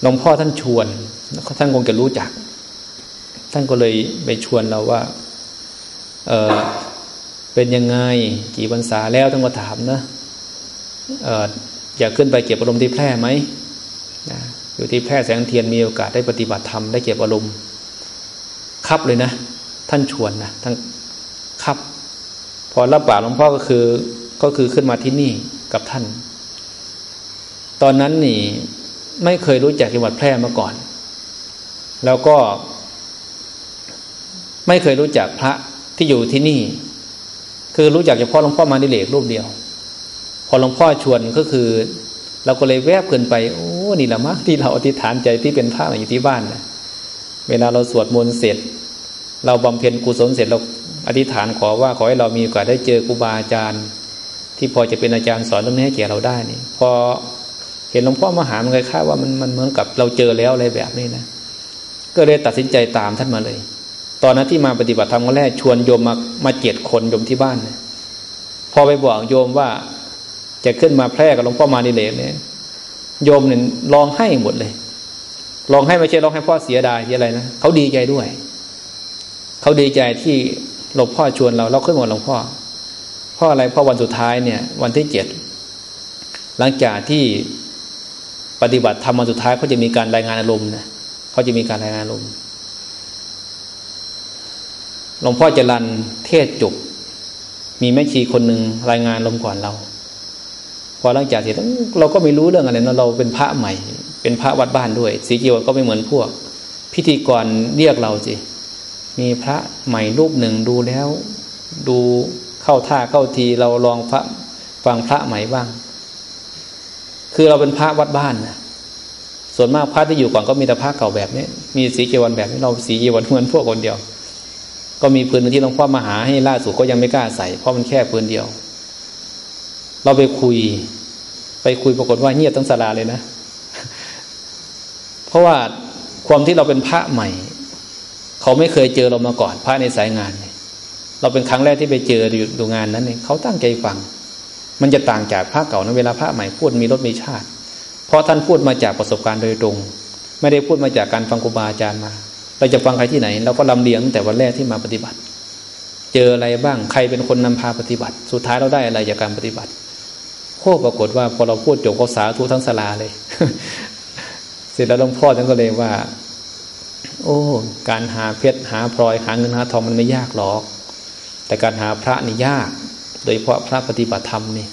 หลวงพ่อท่านชวนท่านคงจะรู้จัก ท่านก็เลยไปชวนเราว่า เออ เป็นยังไงกี่พรรษาแล้วท่านก็ถามนะเอออยากขึ้นไปเก็บอารมณ์ที่แพร่ไหมนะอยู่ที่แพร่แสงเทียนมีโอกาสได้ปฏิบัติธรรมได้เก็บอารมณ์ครับเลยนะ ท่านชวนนะท่านครับ พอรับปากหลวงพ่อก็คือก็คือขึ้นมาที่นี่กับท่าน ตอนนั้นนี่ไม่เคยรู้จักจังหวัดแพร่มาก่อน แล้วก็ ไม่เคยรู้จักพระที่อยู่ที่นี่ คือรู้จักเฉพาะหลวงพ่อมาดิเลกรูปเดียว พอหลวงพ่อชวนก็คือ เราก็เลยแวบเกินไป โอ้นี่แหละมั้งที่เราอธิษฐานใจที่เป็นพระอยู่ที่บ้านนะเวลาเราสวดมนต์เสร็จ เราบำเพ็ญกุศลเสร็จเราอธิษฐานขอว่าขอให้เรามีโอกาสได้เจอครูบาอาจารย์ ที่พอจะเป็นอาจารย์สอนเรื่องนี้ให้แก่เราได้นี่พอเห็นหลวงพ่อมาหามันเลยค่าว่ามันมันเหมือนกับเราเจอแล้วอะไรแบบนี้นะก็เลยตัดสินใจตามท่านมาเลย ตอนนั้นที่มาปฏิบัติธรรมครั้งแรกชวนโยมมามาเจ็ดคนโยมที่บ้านนะพอไปบอกโยมว่าจะขึ้นมาแพร่กับหลวงพ่อมาดิเลกเนี่ยโยมเนี่ยร้องให้หมดเลยร้องให้ไม่ใช่ร้องให้พ่อเสียดายที่อะไรนะเขาดีใจด้วย เขาดีใจที่หลวงพ่อชวนเราเราขึ้นหมดหลวงพ่อพราะอะไรพราะวันสุดท้ายเนี่ย วันที่เจ็ดหลังจากที่ปฏิบัติธรรมวันสุดท้ายเขาจะมีการรายงานอารมณ์นะเขาจะมีการรายงานอารมณ์ หลวงพ่อจรันเทศจบมีแม่ชีคนหนึ่งรายงานลมก่อนเรา พอหลังจากเสร็จเราก็ไม่รู้เรื่องอะไรนะเราเป็นพระใหม่ เป็นพระวัดบ้านด้วย สีเกียวก็ไม่เหมือนพวก พิธีกรเรียกเราสิมีพระใหม่รูปหนึ่งดูแล้ว ดูเข้าท่าเข้าทีเราลองพระฟังพระใหม่บ้าง คือเราเป็นพระวัดบ้านนะส่วนมากพระที่อยู่ก่อนก็มีแต่พระเก่าแบบนี้มีสีเกวันแบบนี้เราสีเกวันเหมือนพวกคนเดียว ก็มีพื้นที่หลวงพ่อมาหาให้ล่าสุดก็ยังไม่กล้าใส่เพราะมันแค่พื้นเดียว เราไปคุย ไปคุยปรากฏว่าเงียบทั้งสลาเลยนะ เพราะว่าความที่เราเป็นพระใหม่ เขาไม่เคยเจอเรามาก่อน พระในสายงานเนี่ยเราเป็นครั้งแรกที่ไปเจออยู่ดูงานนั้นเนี่ยเขาตั้งใจฟัง มันจะต่างจากพระเก่านะเวลาพระใหม่พูดมีรสมีชาติ เพราะท่านพูดมาจากประสบการณ์โดยตรง ไม่ได้พูดมาจากการฟังครูบาอาจารย์มา เราจะฟังใครที่ไหน เราก็ลำเลียงแต่วันแรกที่มาปฏิบัติ เจออะไรบ้างใครเป็นคนนำพาปฏิบัติ สุดท้ายเราได้อะไรจากการปฏิบัติโคปรากฏว่าพอเราพูดจบเขาสาธุทั้งสลาเลย เสร็จแล้วหลวงพ่อท่านก็เลยว่า โอ้ การหาเพชรหาพลอยหาเงินหาทองมันไม่ยากหรอก แต่การหาพระนี่ยาก โดยเฉพาะพระปฏิบัติธรรมนี่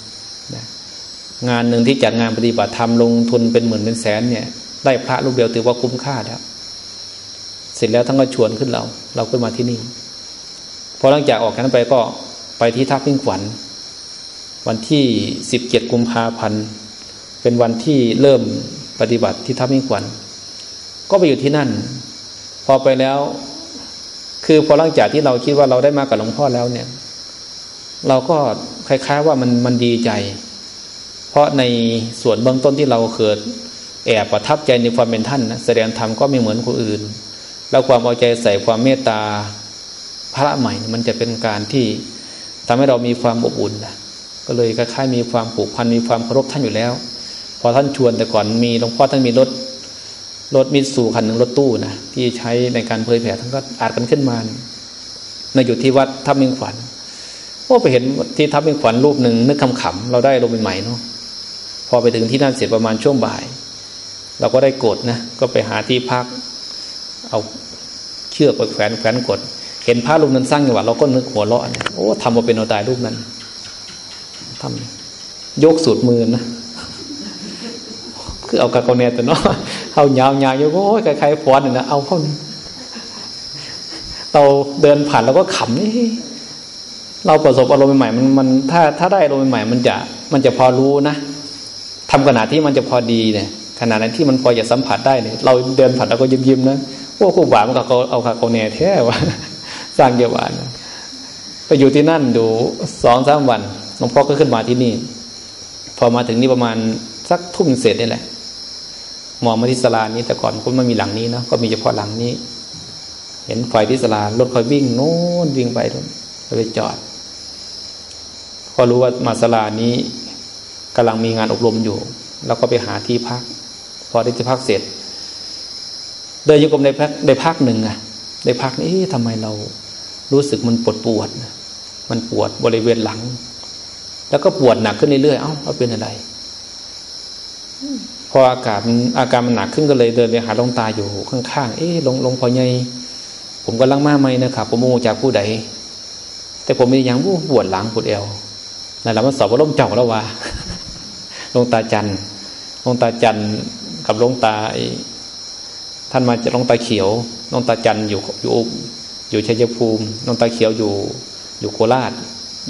งานหนึ่งที่จัดงานปฏิบัติธรรมลงทุนเป็นหมื่นเป็นแสนเนี่ย ได้พระรูปเดียวถือว่าคุ้มค่าแล้ว เสร็จแล้วทั้งก็ชวนขึ้นเรา เราขึ้นมาที่นี่พอหลังจากออกกันไปก็ไปที่ทับพิงขวัญ วันที่สิบเจ็ดกุมภาพันธ์เป็นวันที่เริ่มปฏิบัติที่ทับมิ่งขวัญ ก็ไปอยู่ที่นั่น พอไปแล้ว คือพอหลังจากที่เราคิดว่าเราได้มากับหลวงพ่อแล้วเนี่ย เราก็คล้ายๆว่ามันมันดีใจ เพราะในส่วนเบื้องต้นที่เราเกิดแอบประทับใจในความเป็นท่านนะแสดงธรรมก็ไม่เหมือนคนอื่น แล้วความเอาใจใส่ความเมตตาพระใหม่มันจะเป็นการที่ทำให้เรามีความอบอุ่นนะก็เลยคล้ายๆมีความผูกพันมีความเคารพท่านอยู่แล้ว พอท่านชวนแต่ก่อนมีหลวงพ่อท่านมีรถรถมิตซูคันหนึ่งรถตู้นะที่ใช้ในการเผยแผ่ท่านก็อาดกันขึ้นมาในอยู่ที่วัดทับมิงขวัญโอ้ไปเห็นที่ทับมิงขวัญรูปหนึ่งนึกขำเราได้ลมใหม่เนาะพอไปถึงที่นั่นเสร็จประมาณช่วงบ่าย เราก็ได้กดนะก็ไปหาที่พัก เอาเชือกไปแขวนแขวนกด เห็นพระรูปนั้นสร้างอย่างว่าเราก็นึกหัวเราะเนี่ยโอ้ทำมาเป็นเอาตายรูปนั้นทำยกสูตรมือนะคือเอากระกเนแต่เนาะเอายาวยาวโยโอ้ยใครๆฟ้อนเนี่ยนะเอาเข้าเราเดินผ่านเราก็ขำนี่เราประสบอารมณ์ใหม่มันมันถ้าถ้าได้อารมณ์ใหม่มันจะมันจะพอรู้นะทำขนาดที่มันจะพอดีเนี่ยขนาดนั้นที่มันพอจะสัมผัสได้เนี่ยเราเดินผ่านเราก็ยิ้มยิ้มนะ โอ้ครูบามันก็เอาคาโกเนตแท้วะสร้างเยาวานไปอยู่ที่นั่นดูสองสามวันหลวงพ่อก็ขึ้นมาที่นี่ พอมาถึงนี่ประมาณสักทุ่มเสร็จนี่แหละมองมาที่สลานี้แต่ก่อนคุณไม่มีหลังนี้เนาะก็มีเฉพาะหลังนี้ เห็นไฟที่สลารถคอยวิ่งโน้นวิ่งไปตรงไปจอด พอรู้ว่ามาสลานี้กำลังมีงานอบรมอยู่ แล้วก็ไปหาที่พัก พอได้ที่พักเสร็จ เดินโยกมได้พักได้พักหนึ่งอะได้พักนี้ทำไมเรารู้สึกมันปวดปวด มันปวดบริเวณหลัง แล้วก็ปวดหนักขึ้นเรื่อยๆเอ้าเอาเป็นอะไร พออากาศอาการมันหนักขึ้นก็เลยเดินไปหาลงตาอยู่ข้างๆเอ๊ะลงลงพอไงผมก็ลังมาไหมนะครับผมโมจากผู้ใด แต่ผมมีอย่างปวดหลังปวดเอวนั่นแหละมันสอบว่าล้มเจ้าแล้วว่าลงตาจันลงตาจันกับลงตา ท่านมาจะลงตาเขียวลงตาจันอยู่อยู่อยู่ชัยภูมิลงตาเขียวอยู่ อยู่โคราช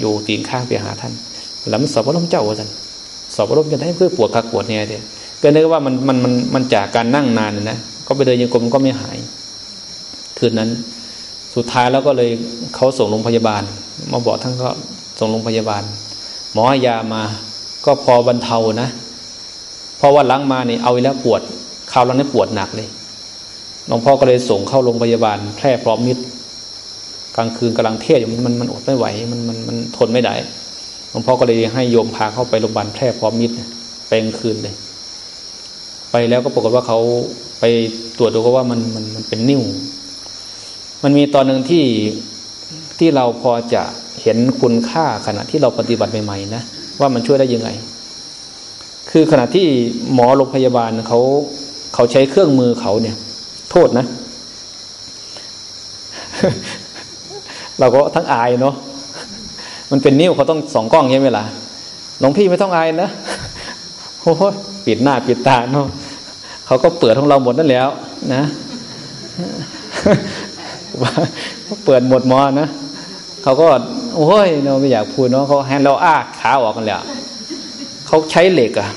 อยู่ตีนข้างไปหาท่านแล้วมันสอบว่าล้มเจ้าท่านสอบว่าล้มจะได้เพื่อปวดคักปวดเนี่ยเดียก็นึกว่ามันมันมันมันจากการนั่งนานนะก็ไปเดินยังกรมก็ไม่หาย คืนนั้น สุดท้ายแล้วก็เลยเขาส่งโรงพยาบาลมาบอกท่านก็ส่งโรงพยาบาล หมอยามาก็พอบรรเทานะ เพราะว่าล้างมาเนี่ยเอาแล้วปวดคราวแล้วนี่ปวดหนักเลย หลวงพ่อก็เลยส่งเข้าโรงพยาบาล แพร่พร้อมมิตร กลางคืนกำลังเทศอยู่มันมันอดไม่ไหว มันมันมันทนไม่ได้หลวงพ่อก็เลยให้โยมพาเข้าไปโรงพยาบาลแพร่พร้อมมิตรไปกลางคืนเลย ไปแล้วก็ปรากฏว่าเขาไปตรวจดูก็ว่ามันมันมันเป็นนิ่ว มันมีตอนหนึ่งที่ที่เราพอจะเห็นคุณค่าขณะที่เราปฏิบัติใหม่ๆนะว่ามันช่วยได้ยังไง คือขณะที่หมอโรงพยาบาลเขาเขาใช้เครื่องมือเขาเนี่ย ทษนะ เราก็ทั้งอายเนาะมันเป็นนิ้วเขาต้องสองกล้องใช่ไหมล่ะหลวงพี่ไม่ต้องอายนะโอ้ปิดหน้าปิดตาเนาะเขาก็เปิดของเราหมดนั่นแล้ว นะเปิดหมดมอนะเขาก็โอ้ยเราไม่อยากพูดเนาะเขาแฮนเราอ้าขาออกกันแล้วเขาใช้เหล็กอะ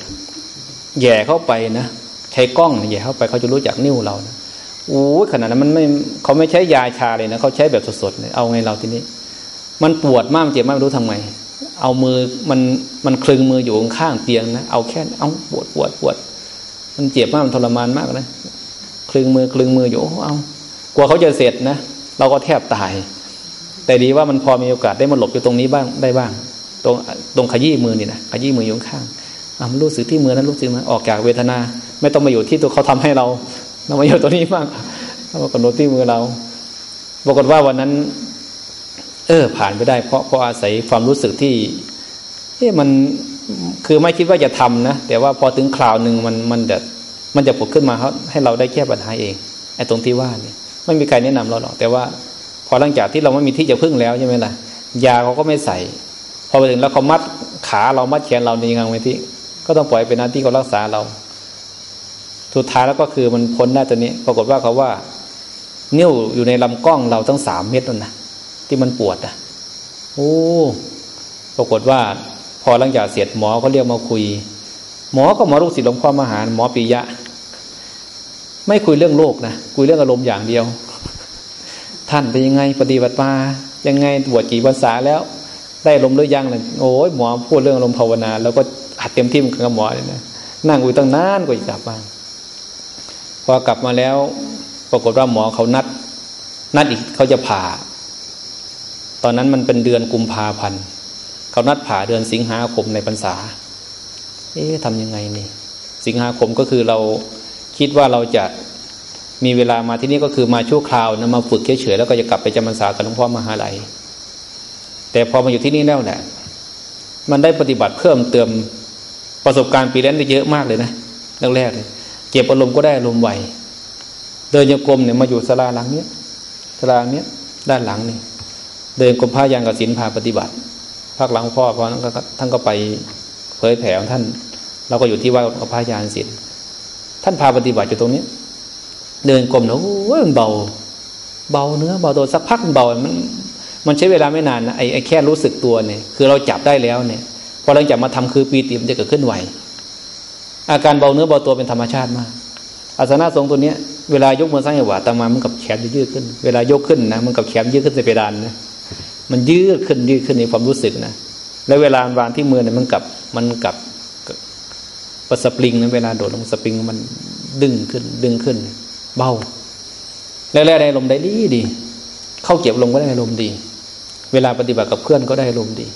แย่เข้าไปนะใช้กล้องแย่เข้าไปเขาจะรู้จักนิ้วเรานะ โอ้ขนาดนั้นมันไม่เขาไม่ใช้ยาชาเลยนะเขาใช้แบบสดๆเลยเอาไงเราทีนี้ มันปวดมากเจ็บมากไม่รู้ทำไงเอามือมันมันคลึงมืออยู่ข้างเตียงนะเอาแค่เอาปวดปวดปวด มันเจ็บมากมันทรมานมากเลยคลึงมือคลึงมืออยู่เอากลัวเขาจะเสร็จนะเราก็แทบตาย แต่ดีว่ามันพอมีโอกาสได้มาหลบอยู่ตรงนี้บ้างได้บ้าง ตรงตรงขยี้มือนี่นะขยี้มืออยู่ข้างอะมันรู้สึกที่มือนั้นรู้สึกมาออกจากเวทนา ไม่ต้องมาอยู่ที่ตัวเขาทำให้เรา เรามาอยู่ตัวนี้บ้างเรามากำหนดที่มือเราปรากฏว่าวันนั้น เออ ผ่านไปได้ เพราะเพราะอาศัยความรู้สึกที่เอ๊ะมันคือไม่คิดว่าจะทำนะแต่ว่าพอถึงคราวหนึ่งมันมันจะมันจะผุดขึ้นมาให้เราได้แก้ปัญหาเองไอ้ตรงที่ว่าเนี่ยไม่มีใครแนะนำเราหรอกแต่ว่า พอหลังจากที่เราไม่มีที่จะพึ่งแล้วใช่ไหมล่ะยาเขาก็ไม่ใส่ พอไปถึงแล้วเขามัดขาเรามัดแขนเราในยังไงที่ ก็ต้องปล่อยเป็นหน้าที่เขารักษาเรา สุดท้ายแล้วก็คือมันพ้นได้ตัวนี้ ปรากฏว่าเขาว่านิ้วอยู่ในลำกล้องเราทั้งสามเม็ดนั่นนะที่มันปวดอะโอ้ปรากฏว่า พอหลังจากเสร็จหมอก็เรียกมาคุย หมอก็หมอลูกศิษย์หลวงพ่อมหาหมอปิยะ ไม่คุยเรื่องโลกนะคุยเรื่องอารมณ์อย่างเดียว ท่านเป็นยังไงปฏิบัติมายังไงบวชกี่ภาษาแล้ว ได้ลมหรือยังเลยโอ้ยหมอพูดเรื่องอารมณ์ภาวนา แล้วก็อัดเต็มที่มันกับหมอเลยนะนั่งอยู่ตั้งนานกว่าจะกลับมา อกลับมาแล้ว ปรากฏว่าหมอเขานัด นัดอีกเขาจะผ่า ตอนนั้นมันเป็นเดือนกุมภาพันธ์เขานัดผ่าเดือนสิงหาคมในพรรษา เอ๊ะทำยังไงนี่ สิงหาคมก็คือเราคิดว่าเราจะมีเวลามาที่นี่ก็คือมาชั่วคราวนะมาฝึกเฉยๆแล้วก็จะกลับไปจำพรรษากับหลวงพ่อมหาลัย แต่พอมาอยู่ที่นี่แล้วแหละมันได้ปฏิบัติเพิ่มเติมประสบการณ์ปีแรกได้เยอะมากเลยนะแรกๆเลย เก็บอารมณ์ก็ได้อารมณ์ไวเดินโยกลมเนี่ยมาอยู่สลาหลังเนี้ยสลาเนี้ยด้านหลังนี่เดินกรมพระยางกับศิลพาปฏิบัติภาคหลังพ่อพอท่านก็ไปเผยแผ่ท่าน เราก็อยู่ที่ว่ากับพระยานศิลท่านพาปฏิบัติอยู่ตรงนี้ เดินกลมเนาะโอ้ยมันเบา เบาเนื้อเบาตัวสักพักมันเบามันมันใช้เวลาไม่นานนะไอ้ไอ้แค่รู้สึกตัวเนี่ยคือเราจับได้แล้วเนี่ยพอเราจับมาทำคือปีติมันจะเกิดขึ้นไหว อาการเบาเนื้อเบาตัวเป็นธรรมชาติมากอาสนะทรงตัวเนี้ยเวลายกมือสร้างจังหวะตามามันกับแขนยืดขึ้น เวลายกขึ้นนะมันกับแขนยืดขึ้นใส่เพดานนะมันยืดขึ้นยืดขึ้นในความรู้สึกนะแล้วเวลาวางที่มือเนี่ยมันกับมันกับปัสปริงนะเวลาโดดลงสปริงมันดึงขึ้นดึงขึ้น เบาแล้วแรกได้ลมได้ดีดี เข้าเก็บลมก็ได้ลมดี เวลาปฏิบัติกับเพื่อนก็ได้ลมดี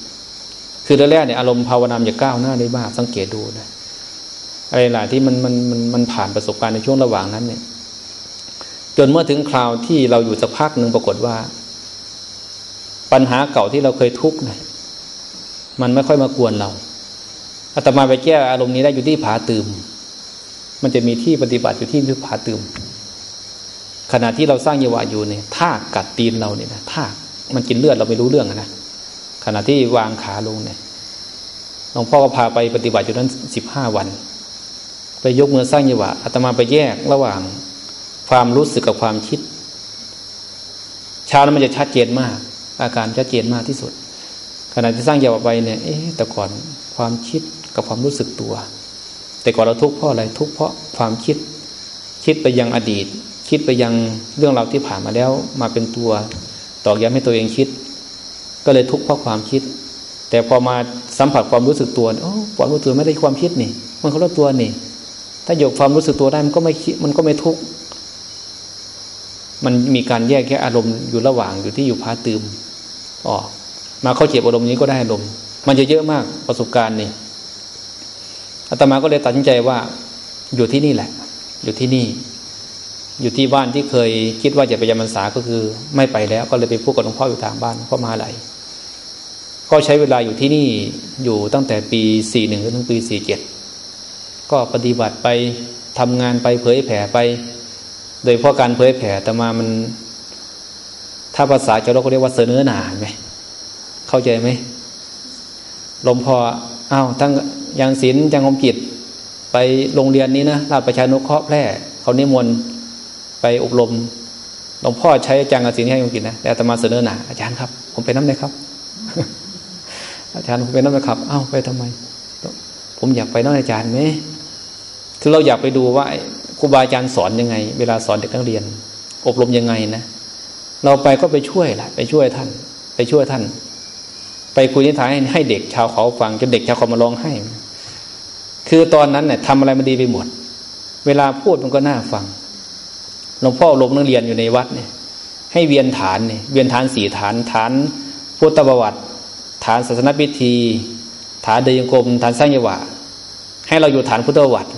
คือแรกเนี่ยอารมณ์ภาวนาจะก้าวหน้าได้มากสังเกตดูนะ อะไรหลายที่มันมันมันมันผ่านประสบการณ์ในช่วงระหว่างนั้นเนี่ย จนเมื่อถึงคราวที่เราอยู่สักพักหนึ่งปรากฏว่า ปัญหาเก่าที่เราเคยทุกข์นี่ยมันไม่ค่อยมากวนเราอาตมาไปแก้อารมณ์นี้ได้อยู่ที่ผาตืมมันจะมีที่ปฏิบัติอยู่ที่ที่ผาตืมขณะที่เราสร้างเยวะอยู่เนี่ยท่ากัดตีนเราเนี่ยนะท่ามันกินเลือดเราไม่รู้เรื่องนะขณะที่วางขาลงเนี่ยหลวงพ่อก็พาไปปฏิบัติอยู่นั้นสิบห้าวัน ไปยกมือสร้างเยวะอาตมาไปแยกระหว่างความรู้สึกกับความคิดชาแล้วมันจะชัดเจนมาก อาการชัดเจนมากที่สุด ขณะที่สร้างเยวะไปเนี่ยเอ๊ะแต่ก่อนความคิดกับความรู้สึกตัว แต่ก่อนเราทุกข์เพราะอะไรทุกข์เพราะความคิด คิดไปยังอดีต คิดไปยังเรื่องราวที่ผ่านมาแล้ว มาเป็นตัวตอกย้ำให้ตัวเองคิด ก็เลยทุกข์เพราะความคิด แต่พอมาสัมผัสความรู้สึกตัวโอ้ความรู้สึกไม่ได้ความคิดนี่ มันเขาละตัวนี่ ถ้าโยกความรู้สึกตัวได้มันก็ไม่คิดมันก็ไม่ทุกข์มันมีการแยกแยะอารมณ์อยู่ระหว่างอยู่ที่อยู่พาตืมออกมาเข้าเจ็บอารมณ์นี้ก็ได้อารมณ์มันจะเยอะมากประสบการณ์นี่อาตมาก็เลยตัดสินใจว่าอยู่ที่นี่แหละ อยู่ที่นี่ อยู่ที่บ้านที่เคยคิดว่าจะไปยามพรรษาก็คือ ไม่ไปแล้ว ก็เลยไปพูดกับหลวงพ่ออยู่ทางบ้านพ่อมาไหลก็ใช้เวลาอยู่ที่นี่อยู่ตั้งแต่ปีสี่หนึ่งถึงปีสี่เจ็ด ก็ปฏิบัติไปทำงานไปเผยแผ่ไป โดยเพราะการเผยแผ่แต่มามัน ถ้าภาษาเจ้าเราเรียกว่าเสนอหนาไหมเข้าใจไหมหลวงพ่ออ้าวทั้งยังศิลจังหมกิจ ไปโรงเรียนนี้นะราชประชานุเคราะห์แพร่เขานิมนต์ไปอบรมหลวงพ่อใช้จังศิลให้ยมกิจนะแต่อาตมาเสนอหนาอาจารย์ครับ ผมเป็นน้ำเลยครับ อาจารย์ผมเป็นน้ำเลยครับอ้าวไปทำไม ผมอยากไปน้องอาจารย์ไหม คือเราอยากไปดูว่าครูบาอาจารย์สอนยังไง เวลาสอนเด็กนักเรียน อบรมยังไงนะ เราไปก็ไปช่วยแหละไปช่วยท่าน ไปช่วยท่าน ไปคุยนิทานให้เด็กชาวเขาฟังจนเด็กชาวเขามาร้องให้ คือตอนนั้นเนี่ยทำอะไรมันดีไปหมด เวลาพูดมันก็น่าฟังหลวงพ่อลงนักเรียนอยู่ในวัดเนี่ย ให้เวียนฐานเนี่ยเวียนฐานสี่ฐานฐานพุทธประวัติ ฐานศาสนพิธี ฐานเดยงกรมฐานสร้างยวะให้เราอยู่ฐานพุทธประวัติ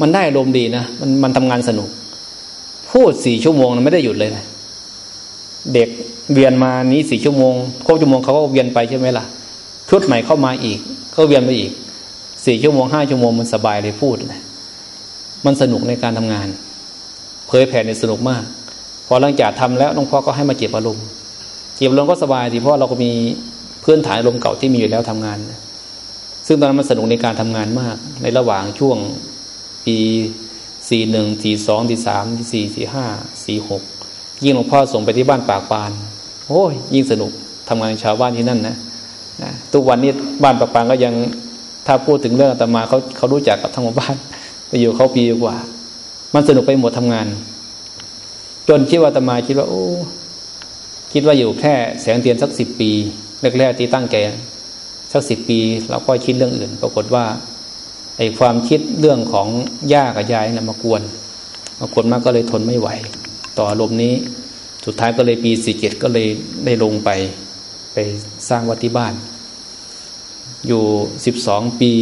มันได้ลมดีนะมันมันทำงานสนุก พูดสี่ชั่วโมงไม่ได้หยุดเลยนะเด็กเวียนมานี้สี่ชั่วโมงครบชั่วโมงเขาก็เวียนไปใช่ไหมล่ะชุดใหม่เข้ามาอีก ก็เวียนไปอีกสี่ชั่วโมงห้าชั่วโมงมันสบายเลยพูดเลยมันสนุกในการทำงาน เผยแผ่ในสนุกมาก พอหลังจากทำแล้วหลวงพ่อก็ให้มาเก็บอารมณ์เก็บอารมณ์ก็สบายทีเพราะเราก็มีพื้นฐานอารมณ์เก่าที่มีอยู่แล้วทำงาน ซึ่งตอนนั้นมันสนุกในการทำงานมาก ในระหว่างช่วง ปีสี่หนึ่งสี่สองสี่สามสี่สี่ห้าสี่หกยิ่งหลวงพ่อส่งไปที่บ้านปากปาน โอ้ยยิ่งสนุกทำงานชาวบ้านที่นั่นนะนะทุกวันนี้บ้านประปังก็ยังถ้าพูดถึงเรื่องอาตมาเขาเขารู้จักกับทั้งหมู่บ้านไปอยู่เขาปีกว่า มันสนุกไปหมดทำงาน จนคิดว่าอาตมาคิดว่า โอ้คิดว่าอยู่แค่แสงเทียนสักสิบปีแรกๆที่ตั้งใจสักสิบปี เราก็คิดเรื่องอื่น ปรากฏว่า อ้ความคิดเรื่องของย่ากับยายนะมากวน มากวนมากก็เลยทนไม่ไหว ต่ออารมณ์นี้สุดท้ายก็เลยปีสี่เจ็ดก็เลยได้ลงไปไปสร้างวัดที่บ้าน อยู่สิบสองปี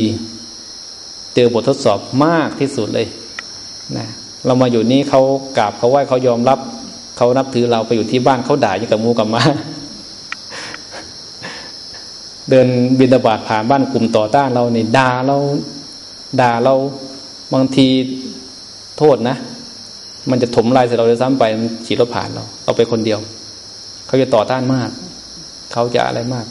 เจอบททดสอบมากที่สุดเลยนะเรามาอยู่นี่เขากราบเขาไหว้เขายอมรับเขานับถือเราไปอยู่ที่บ้านเขาด่าอย่างกับมูกับมาเดินบินตบาดผ่านบ้านกลุ่มต่อต้านเราเนี่ยด่าเรา ด่าเราบางทีโทษนะ มันจะถมลายใส่เราเลยซ้ำไปมันฉีดรถผ่านเราเราไปคนเดียว เขาจะต่อต้านมาก เขาจะอะไรมาก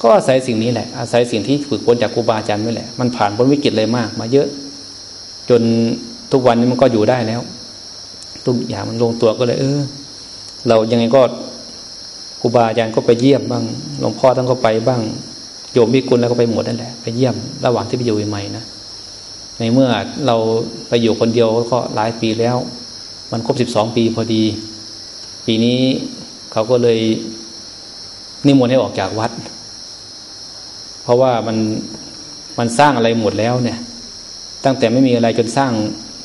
ก็อาศัยสิ่งนี้แหละ อาศัยสิ่งที่ฝึกฝนจากครูบาอาจารย์นี่แหละ มันผ่านพ้นวิกฤตเลยมาก มาเยอะ จนทุกวันนี้มันก็อยู่ได้แล้วทุกอย่างมันลงตัวก็เลย เออ เรายังไงก็ครูบาอาจารย์ก็ไปเยี่ยมบ้างหลวงพ่อท่านก็ไปบ้างโยมพิกุลแล้วก็ไปหมดนั่นแหละไปเยี่ยมระหว่างที่ไปอยู่ใหม่นะ ในเมื่อเราไปอยู่คนเดียวก็หลายปีแล้ว มันครบสิบสองปีพอดี ปีนี้เขาก็เลยนิมนต์ให้ออกจากวัด เพราะว่ามันมันสร้างอะไรหมดแล้วเนี่ย ตั้งแต่ไม่มีอะไรจนสร้าง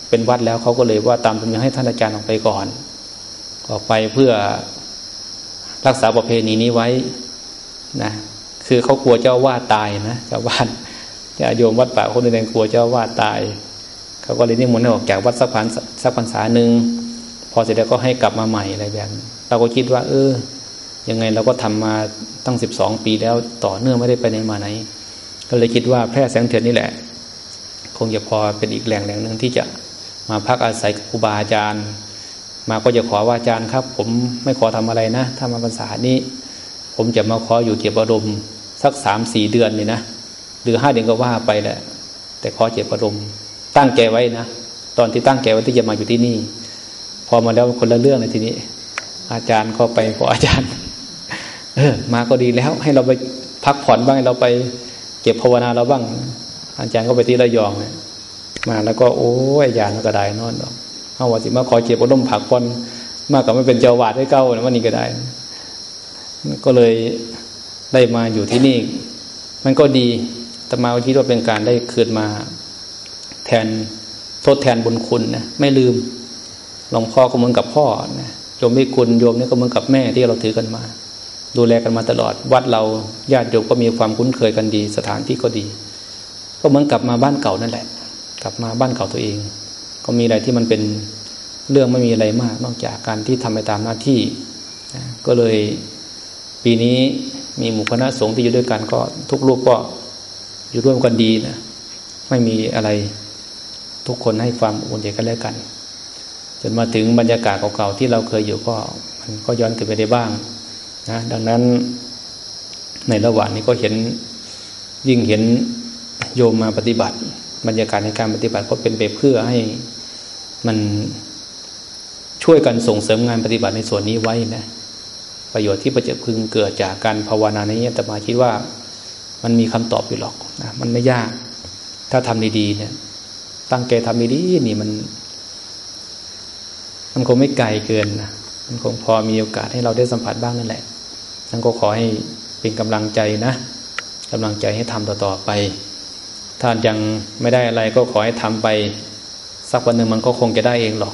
เป็นวัดแล้วเขาก็เลยว่าตามธรรมเนียมให้ท่านอาจารย์ออกไปก่อน ออกไปเพื่อรักษาประเพณีนี้ไว้นะคือเขากลัวเจ้าว่าตายนะชาวบ้าน ญาโยมวัดป่าคนนึงกลัวเจ้าว่าตาย เขาก็เลยนิมนต์ให้ออกจากวัดสักพันสักพรรษาหนึ่งพอเสร็จแล้วก็ให้กลับมาใหม่อะไรแบบเราก็คิดว่า เออ ยังไงเราก็ทำมาตั้งสิบสองปีแล้วต่อเนื่องไม่ได้ไปไหนมาไหน ก็เลยคิดว่าแพร่แสงเถื่อนนี่แหละ คงจะพอเป็นอีกแหล่งแหล่งหนึ่งที่จะมาพักอาศัยครูบาอาจารย์ มาก็จะขอว่าอาจารย์ครับ ผมไม่ขอทำอะไรนะถ้ามาพรรษานี้ ผมจะมาขออยู่เก็บอารมณ์สักสามสี่เดือนนี่นะ รือห้าเดือนก็ว่าไปแหละ แต่ขอเจ็บอารมณ์ตั้งแกไว้นะตอนที่ตั้งแกไว้ที่จะมาอยู่ที่นี่ พอมาแล้วคนละเรื่องในทีนี้ อาจารย์ก็ไปขออาจารย์ เออ มาก็ดีแล้ว ให้เราไปพักผ่อนบ้างเราไป เก็บภาวนาเราบ้าง อาจารย์ก็ไปที่ระยองเนี่ยมาแล้วก็โอ้ยยานก็ได้นอนดอกเอาว่าสิมาขอเจ็บอารมณ์ผักผ่อนมากกว่าไม่เป็นเจ้าวาดให้เก้าวันนี้ก็ได้ ก็เลยได้มาอยู่ที่นี่ มันก็ดี ต่มาคิดว่าเป็นการได้คืนมาแทนทดแทนบุญคุณนะไม่ลืมหลวงพ่อก็เหมือนกับพ่อนะโยมไม่คุณโยมนี่ก็เหมือนกับแม่ที่เราถือกันมา ดูแลกันมาตลอด วัดเราญาติโยมก็มีความคุ้นเคยกันดี สถานที่ก็ดี ก็เหมือนกลับมาบ้านเก่านั่นแหละ กลับมาบ้านเก่าตัวเอง ก็มีอะไรที่มันเป็นเรื่องไม่มีอะไรมาก นอกจากการที่ทำไปตามหน้าที่ก็เลยปีนี้มีหมู่คณะสงฆ์ที่อยู่ด้วยกันก็ทุกรูปก็ อยู่ร่วมกันดีนะไม่มีอะไรทุกคนให้ความอุ่นใจกันแล้วกัน จนมาถึงบรรยากาศเก่าๆที่เราเคยอยู่ก็มันก็ย้อนกลับไปได้บ้างนะดังนั้นในระหว่างนี้ก็เห็นยิ่งเห็นโยมมาปฏิบัติ บรรยากาศในการปฏิบัติก็เป็นไปเพื่อให้มันช่วยกันส่งเสริมงานปฏิบัติในส่วนนี้ไว้นะประโยชน์ที่ประจะพึงเกิดจากการภาวนาในนี้แต่มาคิดว่า มันมีคำตอบอยู่หรอกนะมันไม่ยาก ถ้าทำดีๆเนี่ย ตั้งใจทำดีๆนี่มัน มันคงไม่ไกลเกินนะมันคงพอมีโอกาสให้เราได้สัมผัสบ้างนั่นแหละนั่นก็ขอให้เป็นกำลังใจนะกำลังใจให้ทำต่อๆไป ถ้ายังไม่ได้อะไรก็ขอให้ทำไป สักวันหนึ่งมันก็คงจะได้เองหรอก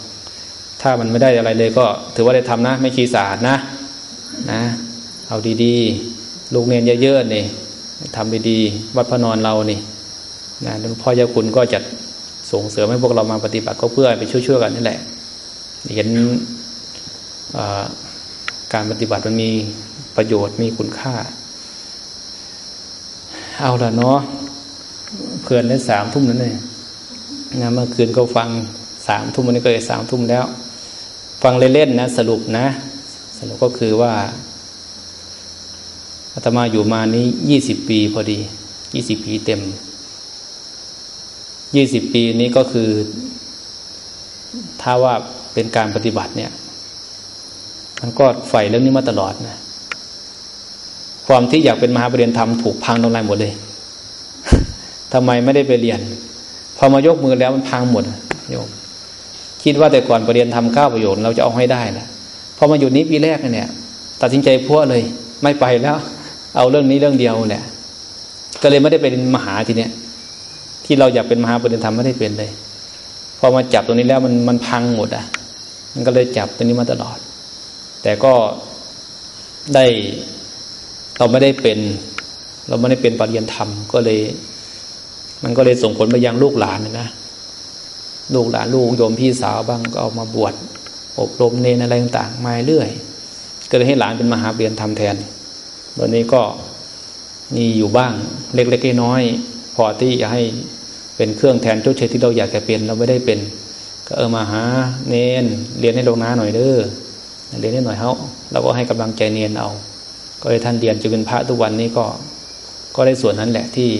ถ้ามันไม่ได้อะไรเลยก็ ถือว่าได้ทำนะ ไม่ขี้สาดนะ นะ เอาดีๆ ลูกเนียนเยอะๆนี่ ทำดีวัดพระนอนเรานี่นะหลวงพ่อยาคุณก็จะส่งเสริมให้พวกเรามาปฏิบัติก็เพื่อไปช่วยๆกันนี่แหละเห็นการปฏิบัติมันมีประโยชน์มีคุณค่า เอาละเนาะเพลินได้สามทุ่มนั่นเองนะเมื่อคืนก็ฟังสามทุ่มวันนี้ก็เลยสามทุ่มแล้ว ฟังเล่นๆนะ สรุปนะ สรุปก็คือว่า อาตมาอยู่มานี้ยี่สิบปีพอดียี่สิบปีเต็มยี่สิบปีนี้ก็คือ ถ้าว่าเป็นการปฏิบัติเนี่ย มันก็ใฝ่เรื่องนี้มาตลอดนะความที่อยากเป็นมหาปรริญญาธรรมถูกพังทำลายหมดเลยทำไมไม่ได้ไปเรียน พอมายกมือแล้วมันพังหมดโยมคิดว่าแต่ก่อนปรริญญาธรรมเก้าประโยชน์เราจะเอาให้ได้นะพอมาอยู่นี้ปีแรกเนี่ย ตัดสินใจพัวเลย ไม่ไปแล้ว เอาเรื่องนี้เรื่องเดียวเนี่ยก็เลยไม่ได้เป็นมหาทีเนี้ยที่เราอยากเป็นมหาปรริญญาธรรมไม่ได้เป็นเลย พอมาจับตรงนี้แล้วมันมันพังหมดอะ มันก็เลยจับตรงนี้มาตลอด แต่ก็ได้เราไม่ได้เป็น เราไม่ได้เป็นปรริญญาธรรม ก็เลย มันก็เลยส่งผลไปยังลูกหลานนะลูกหลานลูกโยมพี่สาวบ้างก็เอามาบวชอบรมเนนอะไรต่างๆมาเรื่อย ก็เลยให้หลานเป็นมหาเรียนทำแทน ตอนนี้ก็มีอยู่บ้างเล็กๆน้อยๆพอที่จะให้เป็นเครื่องแทนชดเชยที่เราอยากจะเป็นเราไม่ได้เป็น ก็เออมาหาเนนเรียนให้ลงน้าหน่อยเด้อเรียนให้หน่อยเขาเราก็ให้กำลังใจเนนเอา ก็เลยท่านเรียนจนเป็นพระทุกวันนี้ก็ ก็ได้ส่วนนั้นแหละที่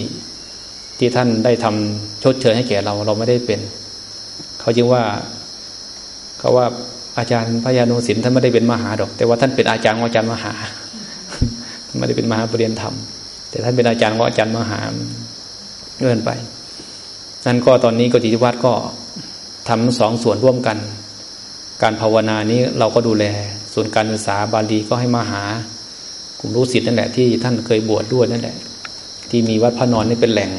ที่ท่านได้ทำชดเชยให้แก่เราเราไม่ได้เป็น เขาจึงว่าเขาว่าอาจารย์พญานุสินท่านไม่ได้เป็นมหาดอก แต่ว่าท่านเป็นอาจารย์อาจารย์มหา ไม่ได้เป็นมหาปรริญญาธรรม แต่ท่านเป็นอาจารย์ของอาจารย์มหาเลื่อนไป นั่นก็ตอนนี้กจิตวัตรก็ทำสองส่วนร่วมกัน การภาวนานี้เราก็ดูแล ส่วนการศึกษาบาลีก็ให้มาหากลุ่มรู้สิทธิ์นั่นแหละที่ท่านเคยบวชดด้วยนั่นแหละ ที่มีวัดพระนอนนี่เป็นแหล่ง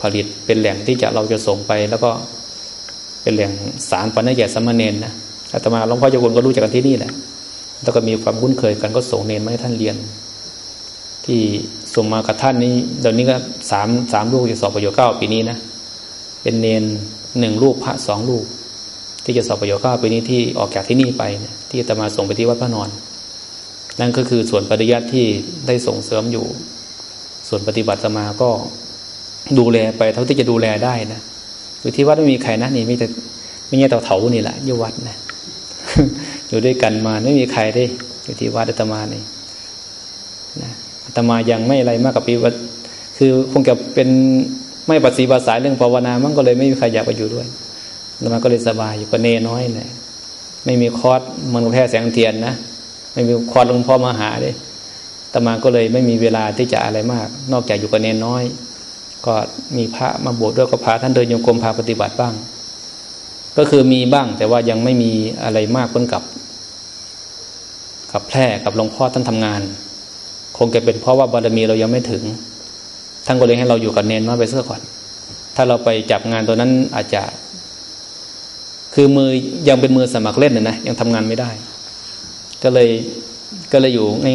ผลิตเป็นแหล่งที่จะเราจะส่งไป แล้วก็เป็นแหล่งสารปัญญาแก่สมณเณรนะอาตมาหลวงพ่อเจ้าคุณก็รู้จักกันที่นี่แหละแล้วก็มีความคุ้นเคยกันก็ส่งเนรมาให้ท่านเรียน ที่ส่งมากับท่านนี้เดี๋ยวนี้ก็สามสามลูกจะสอบประโยชน์เก้าปีนี้นะเป็นเนนหนึ่งลูกพระสองลูก ที่จะสอบประโยชน์เก้าปีนี้ที่ออกจากที่นี่ไปนะที่อาตมาส่งไปที่วัดพระนอน นั่นก็คือส่วนปฏิยัติที่ได้ส่งเสริมอยู่ ส่วนปฏิบัติอาตมาก็ดูแลไปเท่าที่จะดูแลได้นะอยู่ที่วัดไม่มีใครนะนี่มีแต่ไม่ใช่เต่าเถานี่แหละอยู่วัดนะอยู่ด้วยกันมาไม่มีใครได้อยู่ที่วัดอาตมานี่นะ ตมายังไม่อะไรมากกับปีวัดคือคงจะเป็นไม่ปฏิบัติสายเรื่องภาวนามันก็เลยไม่มีใครอยากไปอยู่ด้วยตมาก็เลยสบายอยู่กับเนน้อยเลยไม่มีคอร์สมันแพ้แสงเทียนนะไม่มีคอร์สหลวงพ่อมาหาเลยตมาก็เลยไม่มีเวลาที่จะอะไรมาก นอกจากอยู่กับเนน้อย ก็มีพระมาบวชด้วยก็พาท่านเดินโยกรมพาปฏิบัติบ้าง ก็คือมีบ้างแต่ว่ายังไม่มีอะไรมากเพิ่งกับ กับแพร่กับหลวงพ่อท่านทำงาน คงจะเป็นเพราะว่าบารมีเรายังไม่ถึงท่านก็เลยให้เราอยู่กับเนนมาไปเสื้อก่อน ถ้าเราไปจับงานตัวนั้นอาจจะ คือมือยังเป็นมือสมัครเล่นนะนะยังทำงานไม่ได้ ก็เลยก็เลยอยู่